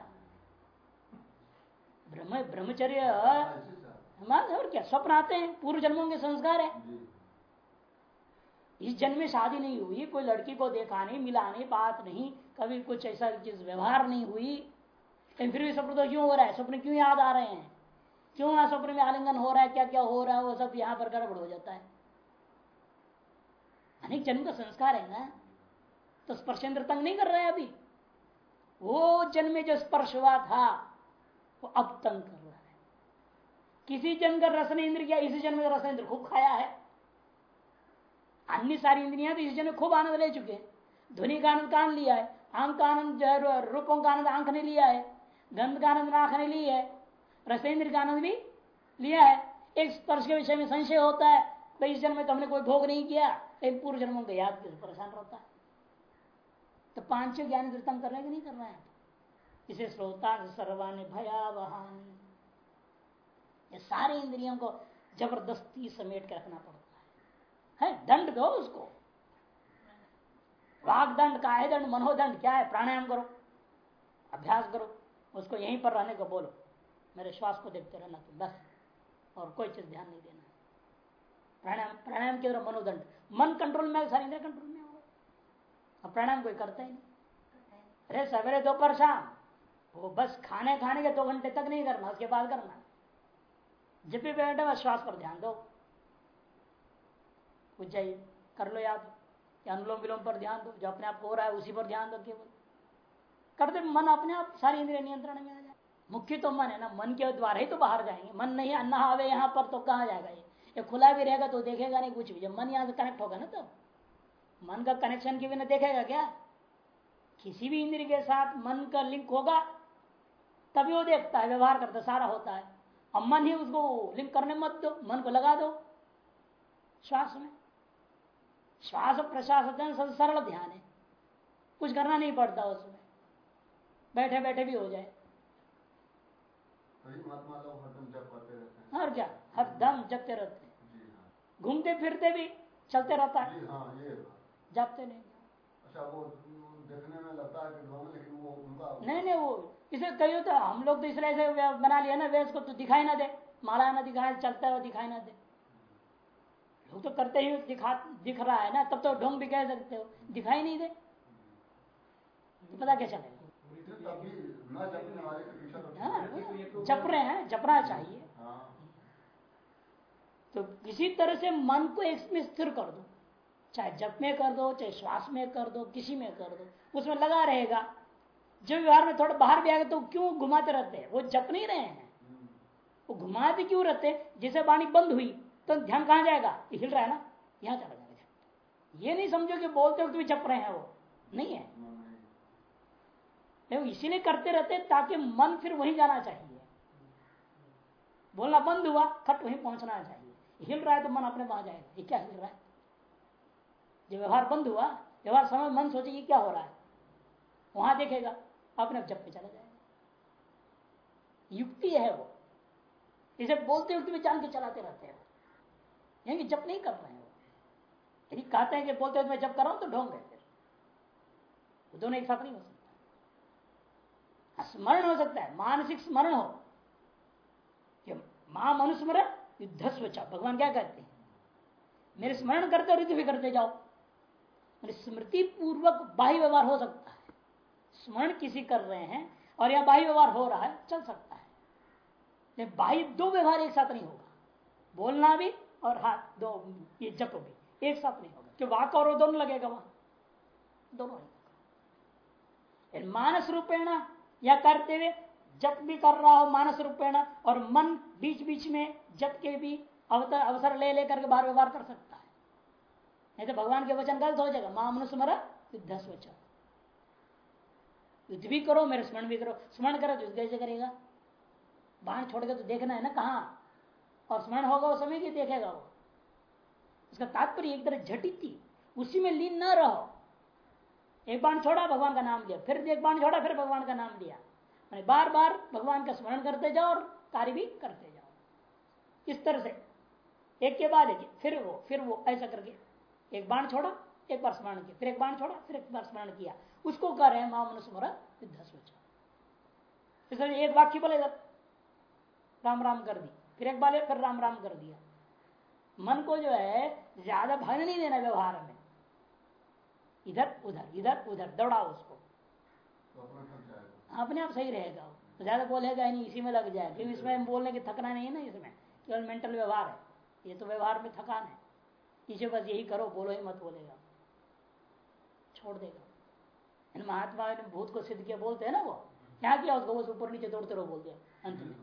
S1: ब्रह्म ब्रह्मचर्य मान और क्या? स्वप्न आते हैं पूर्व जन्मों के संस्कार है। इस जन्म में शादी नहीं हुई कोई लड़की को देखा नहीं मिला नहीं बात नहीं कभी कुछ ऐसा चीज़ व्यवहार नहीं हुई। लेकिन फिर भी स्वप्न तो क्यों हो रहा है? स्वप्न क्यों याद आ रहे हैं? क्यों वहाँ स्वप्न में आलिंगन हो रहा है? क्या क्या हो रहा है? वो सब यहाँ पर गड़बड़ हो जाता है। अनेक जन्म का संस्कार है ना? तो स्पर्शेंद्र तंग नहीं कर रहे है अभी? वो जन्म में जो स्पर्श हुआ था वो अब तंग कर रहा है। किसी जन्म का रसन इंद्र किया इसी जन्म का रसन इंद्र खूब खाया है। अन्य सारी इंद्रियाँ तो इस जन्म खूब आनंद ले चुके हैं। ध्वनि का आनंद कान लिया है? आँख का आनंद है रूपों का आनंद आँख ने लिया है। गंध का आनंद आँख ने लिया है। रसेंद्र का आनंद भी लिया है। एक स्पर्श के विषय में संशय होता है भाई इस जन्म में तो हमने कोई भोग नहीं किया। लेकिन पूर्व जन्मों को याद कर, परेशान रहता है। तो पाँच ज्ञान तंग रहे कि नहीं कर रहे हैं? इसे श्रोता सर्वान भयावहानी। ये सारी इंद्रियों को ज़बरदस्ती समेट के रखना पड़ता है। है, दंड दो उसको। वाग दंड का है दंड मनोदंड क्या है? प्राणायाम करो, अभ्यास करो, उसको यहीं पर रहने को बोलो। मेरे श्वास को देखते रहना तुम, बस। और कोई चीज़ ध्यान नहीं देना। प्राणायाम प्राणायाम के तरह मनोदंड मन कंट्रोल में सारी इंद्रिया कंट्रोल में हो। अब प्राणायाम कोई करता ही नहीं। अरे, सवेरे दोपहर शाम। वो बस खाने खाने के दो घंटे तक नहीं करना, उसके बाद करना। जब भी बैठे बस श्वास पर ध्यान दो। कुछ जाइए कर लो याद। या अनुलोम विलोम पर ध्यान दो, जो अपने आप हो रहा है, उसी पर ध्यान दो केवल। करते मन अपने आप, सारी इंद्रिय नियंत्रण में आ जाए। मुख्य तो मन है ना, मन के द्वारा ही तो बाहर जाएँगे। मन नहीं अन्ना आवे यहाँ पर तो कहाँ जाएगा ये? ये खुला भी रहेगा तो देखेगा नहीं कुछ भी। जब मन यहाँ से कनेक्ट होगा ना तब मन का कनेक्शन के बिना देखेगा क्या? किसी भी इंद्रिय के साथ मन का लिंक होगा। तभी वो देखता है व्यवहार करता सारा होता है। अब मन ही उसको लिंक करने मत दो मन को लगा दो। श्वास में। श्वास प्रश्वास सब सरल ध्यान है। कुछ करना नहीं पड़ता उसमें। बैठे बैठे भी हो जाए।
S2: हैं।
S1: और क्या? हर दम जपते रहते हैं। घूमते फिरते भी चलते रहता है।
S2: हाँ
S1: जपते नहीं।
S2: अच्छा वो देखने में लगता है कि लेकिन वो उनका
S1: नहीं नहीं वो इसे कहियो तो हम लोग तो इसलिए बना लिया ना वेश को तो दिखाई ना दे। माला ना दिखाए चलता हुआ दिखाई ना दे। लोग तो करते ही दिखा दिख रहा है ना तब तो ढोंग भी कह सकते हो दिखाई नहीं दे। तो पता क्या चलेगा हाँ, जप रहे हैं जपना चाहिए।
S2: हाँ
S1: तो किसी तरह से मन को एक स्थिर कर दो। चाहे जप में कर दो चाहे श्वास में कर दो किसी में कर दो उसमें लगा रहेगा। जब व्यवहार में थोड़ा बाहर भी आ गए तो क्यों घुमाते रहते हैं? वो जप नहीं रहे हैं। वो घुमाते क्यों रहते जैसे वाणी बंद हुई तो ध्यान कहाँ जाएगा? हिल रहा है ना? यहाँ चला जाएगा ये नहीं समझो कि बोलते वक्त भी जप रहे हैं वो। नहीं है। इसीलिए करते रहते ताकि मन फिर वहीं जाना चाहिए। बोलना बंद हुआ, खट वहीं पहुँचना चाहिए। हिल रहा है तो मन अपने वहाँ जाएगा ये क्या हिल रहा है? जब व्यवहार बंद हुआ, व्यवहार समय मन सोचे ये क्या हो रहा है? वहाँ देखेगा। अपने जब पे चला जाएगा। युक्ति है वो। इसे बोलते वक्त में जान के चलाते रहते हैं। यानी जब नहीं कर रहे हैं यदि कहते हैं कि बोलते वक्त मैं जब कर रहा हूँ तो ढोंग है फिर। दोनों एक साथ नहीं हो सकता। स्मरण हो सकता है। मानसिक स्मरण हो। कि माँ मनुस्मरण युद्ध स्वचा भगवान क्या कहते हैं? मेरे स्मरण करते और युद्ध भी करते जाओ। स्मृति पूर्वक बाह्य व्यवहार हो सकता है। स्मरण किसी कर रहे हैं और यह बाह्य व्यवहार हो रहा है, चल सकता है। लेकिन बाह्य दो व्यवहार एक साथ नहीं होगा। बोलना भी और हाथ दो, ये जप भी एक साथ नहीं होगा। कि वाक और दोनों लगेगा वहाँ। दोनों होगा। मानस रूपेण या करते हुए जप भी कर रहा हो मानस रूपेण और मन बीच बीच में जप के भी अवतर, अवसर ले लेकर के बार व्यवहार कर सकता है। नहीं तो भगवान के वचन गलत हो जाएगा। माँ मनुष्य मरा युद्ध स्वच्छ युद्ध भी करो, मेरे स्मरण भी करो। स्मरण करो, युद्ध कैसे करेगा? बाण छोड़ के तो देखना है ना कहा? और स्मरण होगा वो समय की देखेगा वो। उसका तात्पर्य एक तरह झटित थी। उसी में लीन न रहो। एक बाण छोड़ा, भगवान का नाम लिया। फिर एक बाण छोड़ा, फिर भगवान का नाम लिया। मैंने बार बार भगवान का स्मरण करते जाओ और कार्य भी करते जाओ। इस तरह से। एक के बाद एक, फिर वो फिर वो, ऐसा करके। एक बाण छोड़ा, एक बार स्मरण किया। फिर एक बाण छोड़ा, फिर एक बार स्मरण किया। उसको कर रहे हैं माँ मनुस्मर युद्ध सोचा एक वाक्य बोले इधर, राम राम कर दी। फिर एक बार फिर राम राम कर दिया। मन को जो है, ज़्यादा भय नहीं देना व्यवहार में। इधर, उधर इधर, उधर, दौड़ाओ उसको। अपने आप सही रहेगा तो ज़्यादा बोलेगा ही नहीं, इसी में लग जाए। क्योंकि इसमें बोलने की थकना नहीं है ना इसमें। केवल मेंटल व्यवहार है। ये तो व्यवहार में थकान है। इसे बस यही करो, बोलो ही मत बोलेगा। छोड़ देगा। महात्मा ने भूत को सिद्ध किया बोलते हैं ना वो। क्या किया उसको? बस ऊपर नीचे दौड़ते रहो बोल दिया अंत में।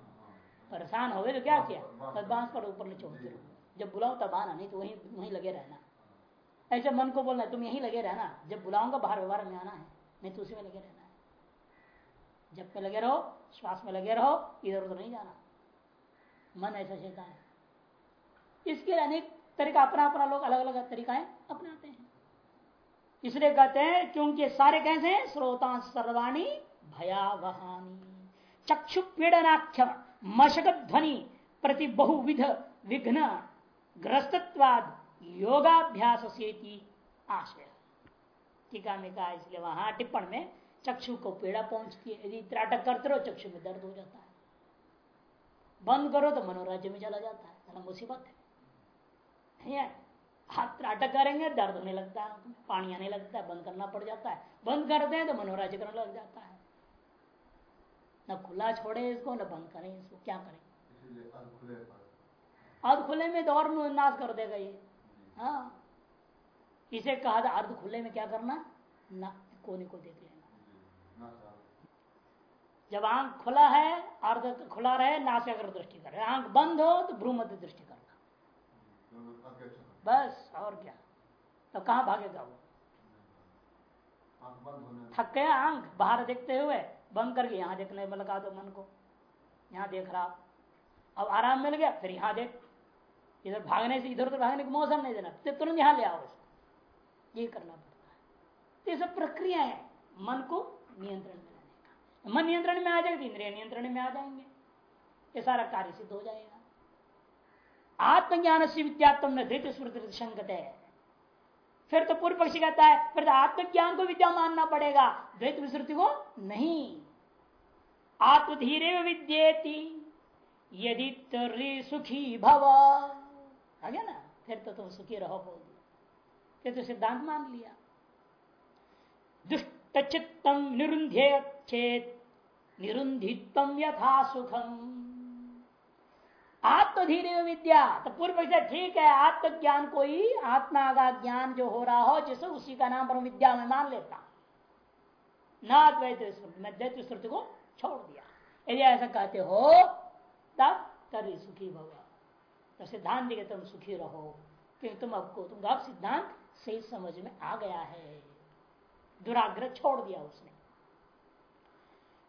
S1: परेशान हो गए तो क्या किया? बस बाँस पर ऊपर नीचे उड़ते रहो। जब बुलाओ तब आना, नहीं तो वहीं वहीं लगे रहना। ऐसे मन को बोलना, तुम यहीं लगे रहना। जब बुलाऊँगा, बाहर व्यवहार में आना है, नहीं तो उसी में लगे रहना है। जब में लगे रहो, श्वास में लगे रहो, इधर उधर नहीं जाना। मन ऐसा चलता है। इसके लिए अनेक तरीका अपना अपना लोग अलग अलग तरीकाएँ अपनाते हैं। इसलिए कहते हैं, क्योंकि सारे कैसे हैं? श्रोता सर्वाणी भयावहानी। चक्षु पीड़नाख्य मशक ध्वनि प्रति बहुविध विघ्न ग्रस्तवाद योगाभ्यास से आशय टीका में कहा, इसलिए वहाँ टिप्पण में चक्षु को पीड़ा पहुँचती है। यदि त्राटक करते रहो, चक्षु में दर्द हो जाता है। बंद करो तो मनोराज्य में चला जाता है। मुसीबत है। हाथ त्राटक करेंगे दर्द होने लगता है पानी आने लगता है बंद करना पड़ जाता है। बंद करते हैं तो मनोराज्य करने लग जाता है। न खुला छोड़े इसको न बंद करें इसको क्या करें? अर्ध खुले में तो में नाश कर देगा ये। हाँ। इसे कहा था अर्ध खुले में क्या करना? ना कोने को देख लेना। जब आँख खुला है अर्ध खुला रहे नाश कर दृष्टि करे। आँख बंद हो तो भ्रू मध्य दृष्टि करना। बस और क्या? तो कहाँ भागेगा वो? थक गया आँख बाहर देखते हुए बंद करके यहाँ देखने में लगा दो मन को। यहाँ देख रहा। अब आराम मिल गया फिर यहाँ देख। इधर भागने से इधर उधर भागने का मौसम नहीं देना। तो तुरंत यहाँ ले आओ उसको। ये करना पड़ता है। तो ये सब प्रक्रिया है मन को नियंत्रण में लाने का। मन नियंत्रण में आ जाएगा इंद्रिय नियंत्रण में आ जाएँगे। ये सारा कार्य सिद्ध हो जाएगा। आत्मज्ञान से विद्यात्म न धृत स्मृति संगत है फिर तो पूर्व पक्षी कहता है, फिर तो आत्मज्ञान को विद्या मानना पड़ेगा द्वैत विश्रुति को नहीं। आत्मधीरे विद्येति, यदि तरी सुखी भव। आ गया ना? फिर तो तुम सुखी रहो बोल दिया। तो सिद्धांत मान लिया। दुष्ट चित्तम निरुंधे चेत निरुंधित्व यथा सुखम। आत्मधीर विद्या तो पूर्व से ठीक है, आत्मज्ञान को ही आत्मा का ज्ञान जो हो रहा हो, जिसे उसी का नाम पर विद्या में मान लेता। न द्वैत मैं द्वैत श्रुति को छोड़ दिया। यदि ऐसा कहते हो, तब तभी सुखी भगवान तो सिद्धांत के तुम सुखी रहो, क्योंकि तुम आपको तुम सिद्धांत सही समझ में आ गया है। दुराग्रह छोड़ दिया उसने।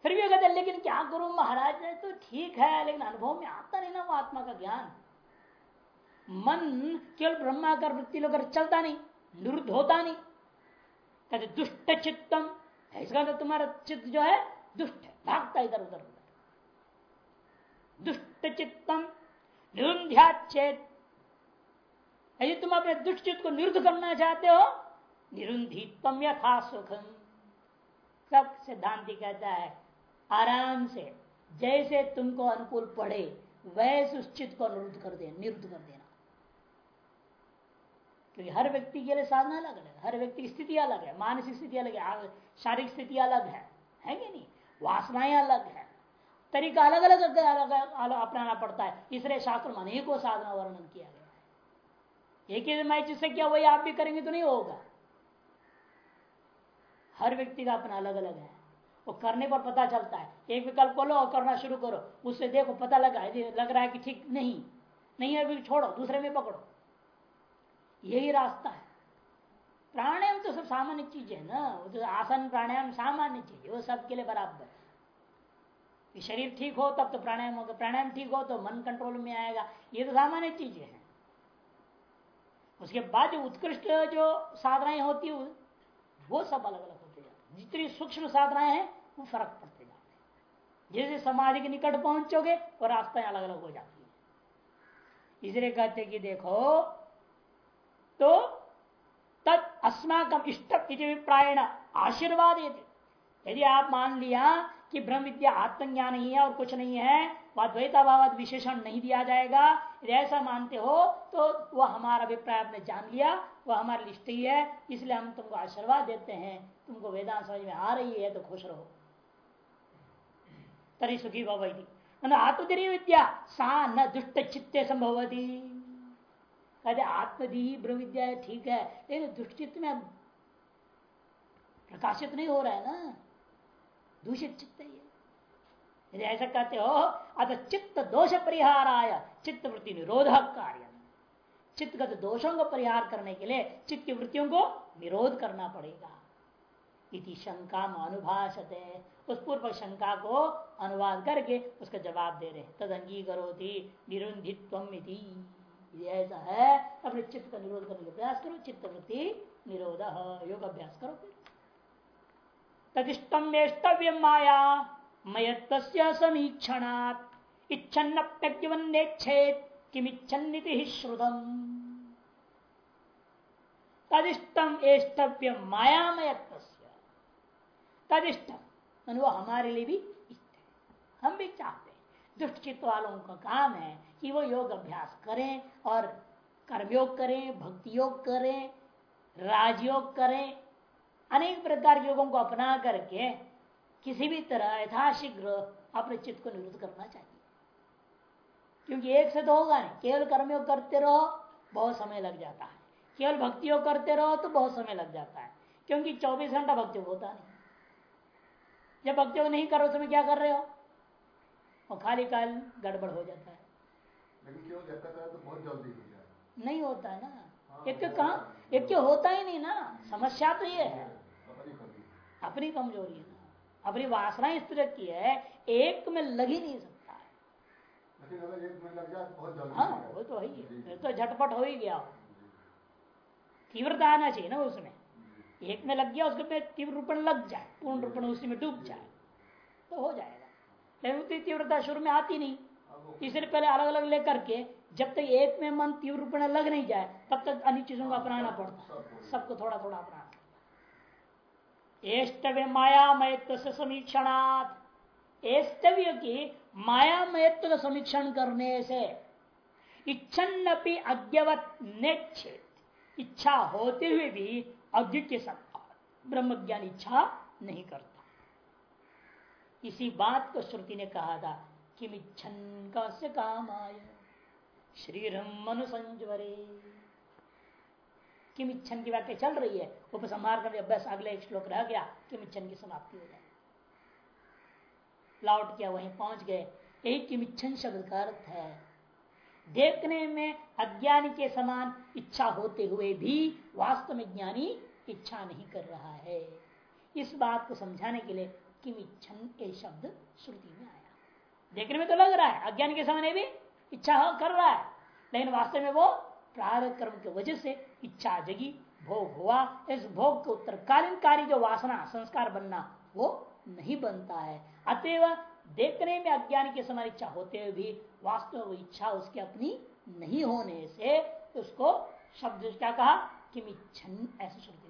S1: फिर भी कहते लेकिन क्या करूँ, महाराज तो ठीक है, लेकिन अनुभव में आता नहीं ना वो आत्मा का ज्ञान। मन केवल ब्रह्माकार वृत्ति लेकर चलता नहीं, निरुद्ध होता नहीं, कहते दुष्ट चित्तम इसका तो तुम्हारा चित्त जो है, दुष्ट है, भागता इधर उधर उधर। दुष्ट चित्तम निरुंध्याचेत यदि तुम अपने दुष्ट चित्त को निरुद्ध करना चाहते हो निरुंधित्व यथा सुखम। सब सिद्धांति कहता है आराम से, जैसे तुमको अनुकूल पड़े, वैसे उस चित्त को अनुरुद्ध कर देना, निरुद्ध कर देना। क्योंकि हर व्यक्ति के लिए साधना अलग अलग हर व्यक्ति की स्थिति अलग है, मानसिक स्थिति अलग है शारीरिक स्थिति अलग है है कि नहीं? वासनाएँ अलग है, तरीका अलग अलग अलग अपनाना पड़ता है, इसलिए शास्त्र में अनेकों साधना वर्णन किया गया है। एक ही मैं जिससे क्या, वही आप भी करेंगे तो नहीं होगा। हर व्यक्ति का अपना अलग अलग है। वो करने पर पता चलता है। एक विकल्प बोलो और करना शुरू करो। उससे देखो, पता लगा, यदि लग रहा है कि ठीक नहीं नहीं है छोड़ो, दूसरे में पकड़ो। यही रास्ता है। प्राणायाम तो सब सामान्य चीज़ है ना। वो तो आसन, प्राणायाम सामान्य चीज़ है वो सबके लिए बराबर है। शरीर ठीक हो, तब तो प्राणायाम होगा। प्राणायाम ठीक हो तो मन कंट्रोल में आएगा। ये तो सामान्य चीज़ें हैं। उसके बाद जो उत्कृष्ट जो साधनाएँ होती है, वो सब अलग अलग होते जाते जितनी सूक्ष्म साधनाएँ हैं वो फ़र्क पड़ते जाते जैसे समाधि के निकट पहुंचोगे और रास्तें अलग अलग हो जाती है। इसलिए कहते कि देखो तो तद अस्माकम इष्ट प्रायण आशीर्वाद यदि आप मान लिया कि ब्रह्म विद्या आत्मज्ञान नहीं है और कुछ नहीं है, वह द्वैताभाव विशेषण नहीं दिया जाएगा, यदि ऐसा मानते हो तो वह हमारा अभिप्राय आपने जान लिया, वह हमारी लिस्ट ही है, इसलिए हम तुमको आशीर्वाद देते हैं। तुमको वेदांत समझ में आ रही है तो खुश रहो। तरी सुखी भवती। आत्मधीरी विद्या सा न दुष्ट चित्ते संभवती कहते आत्मदी ब्रह्म विद्या ठीक है, लेकिन दुष्चित्त में प्रकाशित नहीं हो रहा है ना। दूषित चित्त है यदि ऐसा कहते हो, अतः चित्त दोष परिहार आया चित्त वृत्ति निरोधक कार्य। चित्तगत दोषों को परिहार करने के लिए चित्त की वृत्तियों को निरोध करना पड़ेगा। इति शंका अनुभाषते उस पूर्व शंका को अनुवाद करके उसका जवाब दे रहे तद अंगीकरो थी निरुंधित्व ऐसा है, अपने चित्त का निरोध करने का प्रयास करो चित्त वृत्ति निरोध योग अभ्यास करो फिर। तदिष्टम वेष्टव्य माया मयत्त समीक्षणात्। इच्छन्नप्यज्ञवन्नेच्छेद किमिच्छन्निति श्रुतम। तदिष्टम एष्टव्य मायामयत्व तदिष्टम। वो हमारे लिए भी इष्ट है हम भी चाहते हैं। दुष्ट चित्त वालों का काम है कि वो योग अभ्यास करें और कर्मयोग करें भक्ति योग करें, राजयोग करें। अनेक प्रकार के योगों को अपना करके किसी भी तरह यथाशीघ्र अपने चित्त को निवृत्त करना चाहिए। क्योंकि एक से तो होगा नहीं। केवल कर्मयोग करते रहो, बहुत समय लग जाता है। केवल भक्ति योग करते रहो तो बहुत समय लग जाता है। क्योंकि 24 घंटा भक्ति होता नहीं। जब भक्ति योग नहीं करो समय क्या कर रहे हो? और खाली काल गड़बड़ हो जाता है।
S2: तो बहुत जल्दी हो जाए।
S1: नहीं होता है ना। हाँ, एक कहा एक होता ही नहीं ना। समस्या तो ये है। अपनी कमज़ोरी। है ना। अपनी वासना इस तरह की है एक में लग ही नहीं सकता है।
S2: तो
S1: हाँ वो तो है तो झटपट हो ही गया। तीव्रता आना चाहिए ना उसमें। एक में लग गया, उसके तीव्र रूपण लग जाए, पूर्ण रूपण उसी में डूब जाए तो हो जाएगा। लेकिन उतनी तीव्रता शुरू में आती नहीं। इसलिए पहले अलग अलग लेकर के, जब तक एक में मन तीव्र रूपण लग नहीं जाए, तब तक अन्य चीज़ों को अपनाना पड़ता सबको थोड़ा थोड़ा अपनाना एष्टव्य मायामयत्व से समीक्षणात्। एष्टव्य की मायामयत्व का समीक्षण करने से इच्छन्नपि अज्ञवत नेच्छेद इच्छा होते हुए भी अज्ञ के साथ ब्रह्म ज्ञान इच्छा नहीं करता। इसी बात को श्रुति ने कहा था कि मिच्छन का से काम आय। श्रीरम मनु संजवरे किम इच्छन की व्याख्या चल रही है उपसंहार कर अभ्यास अगले एक श्लोक रह गया किम इच्छन की समाप्ति हो जाए। लौट किया वहीं पहुँच गए। यही किम इच्छन शब्द का अर्थ है देखने में अज्ञानी के समान इच्छा होते हुए भी वास्तव में ज्ञानी इच्छा नहीं कर रहा है। इस बात को समझाने के लिए किम इच्छन ये शब्द श्रुति में आया। देखने में तो लग रहा है, अज्ञान के समय भी इच्छा कर रहा है। लेकिन वास्तव में वो प्रारंभ कर्म की वजह से इच्छा जगी भोग हुआ। इस भोग के उत्तरकालीन कार्य जो वासना, संस्कार बनना, वो नहीं बनता है। अतएव देखने में अज्ञान के समान इच्छा होते हुए भी वास्तव में इच्छा उसकी अपनी नहीं होने से उसको शब्द क्या कहा कि इच्छन ऐसे कहा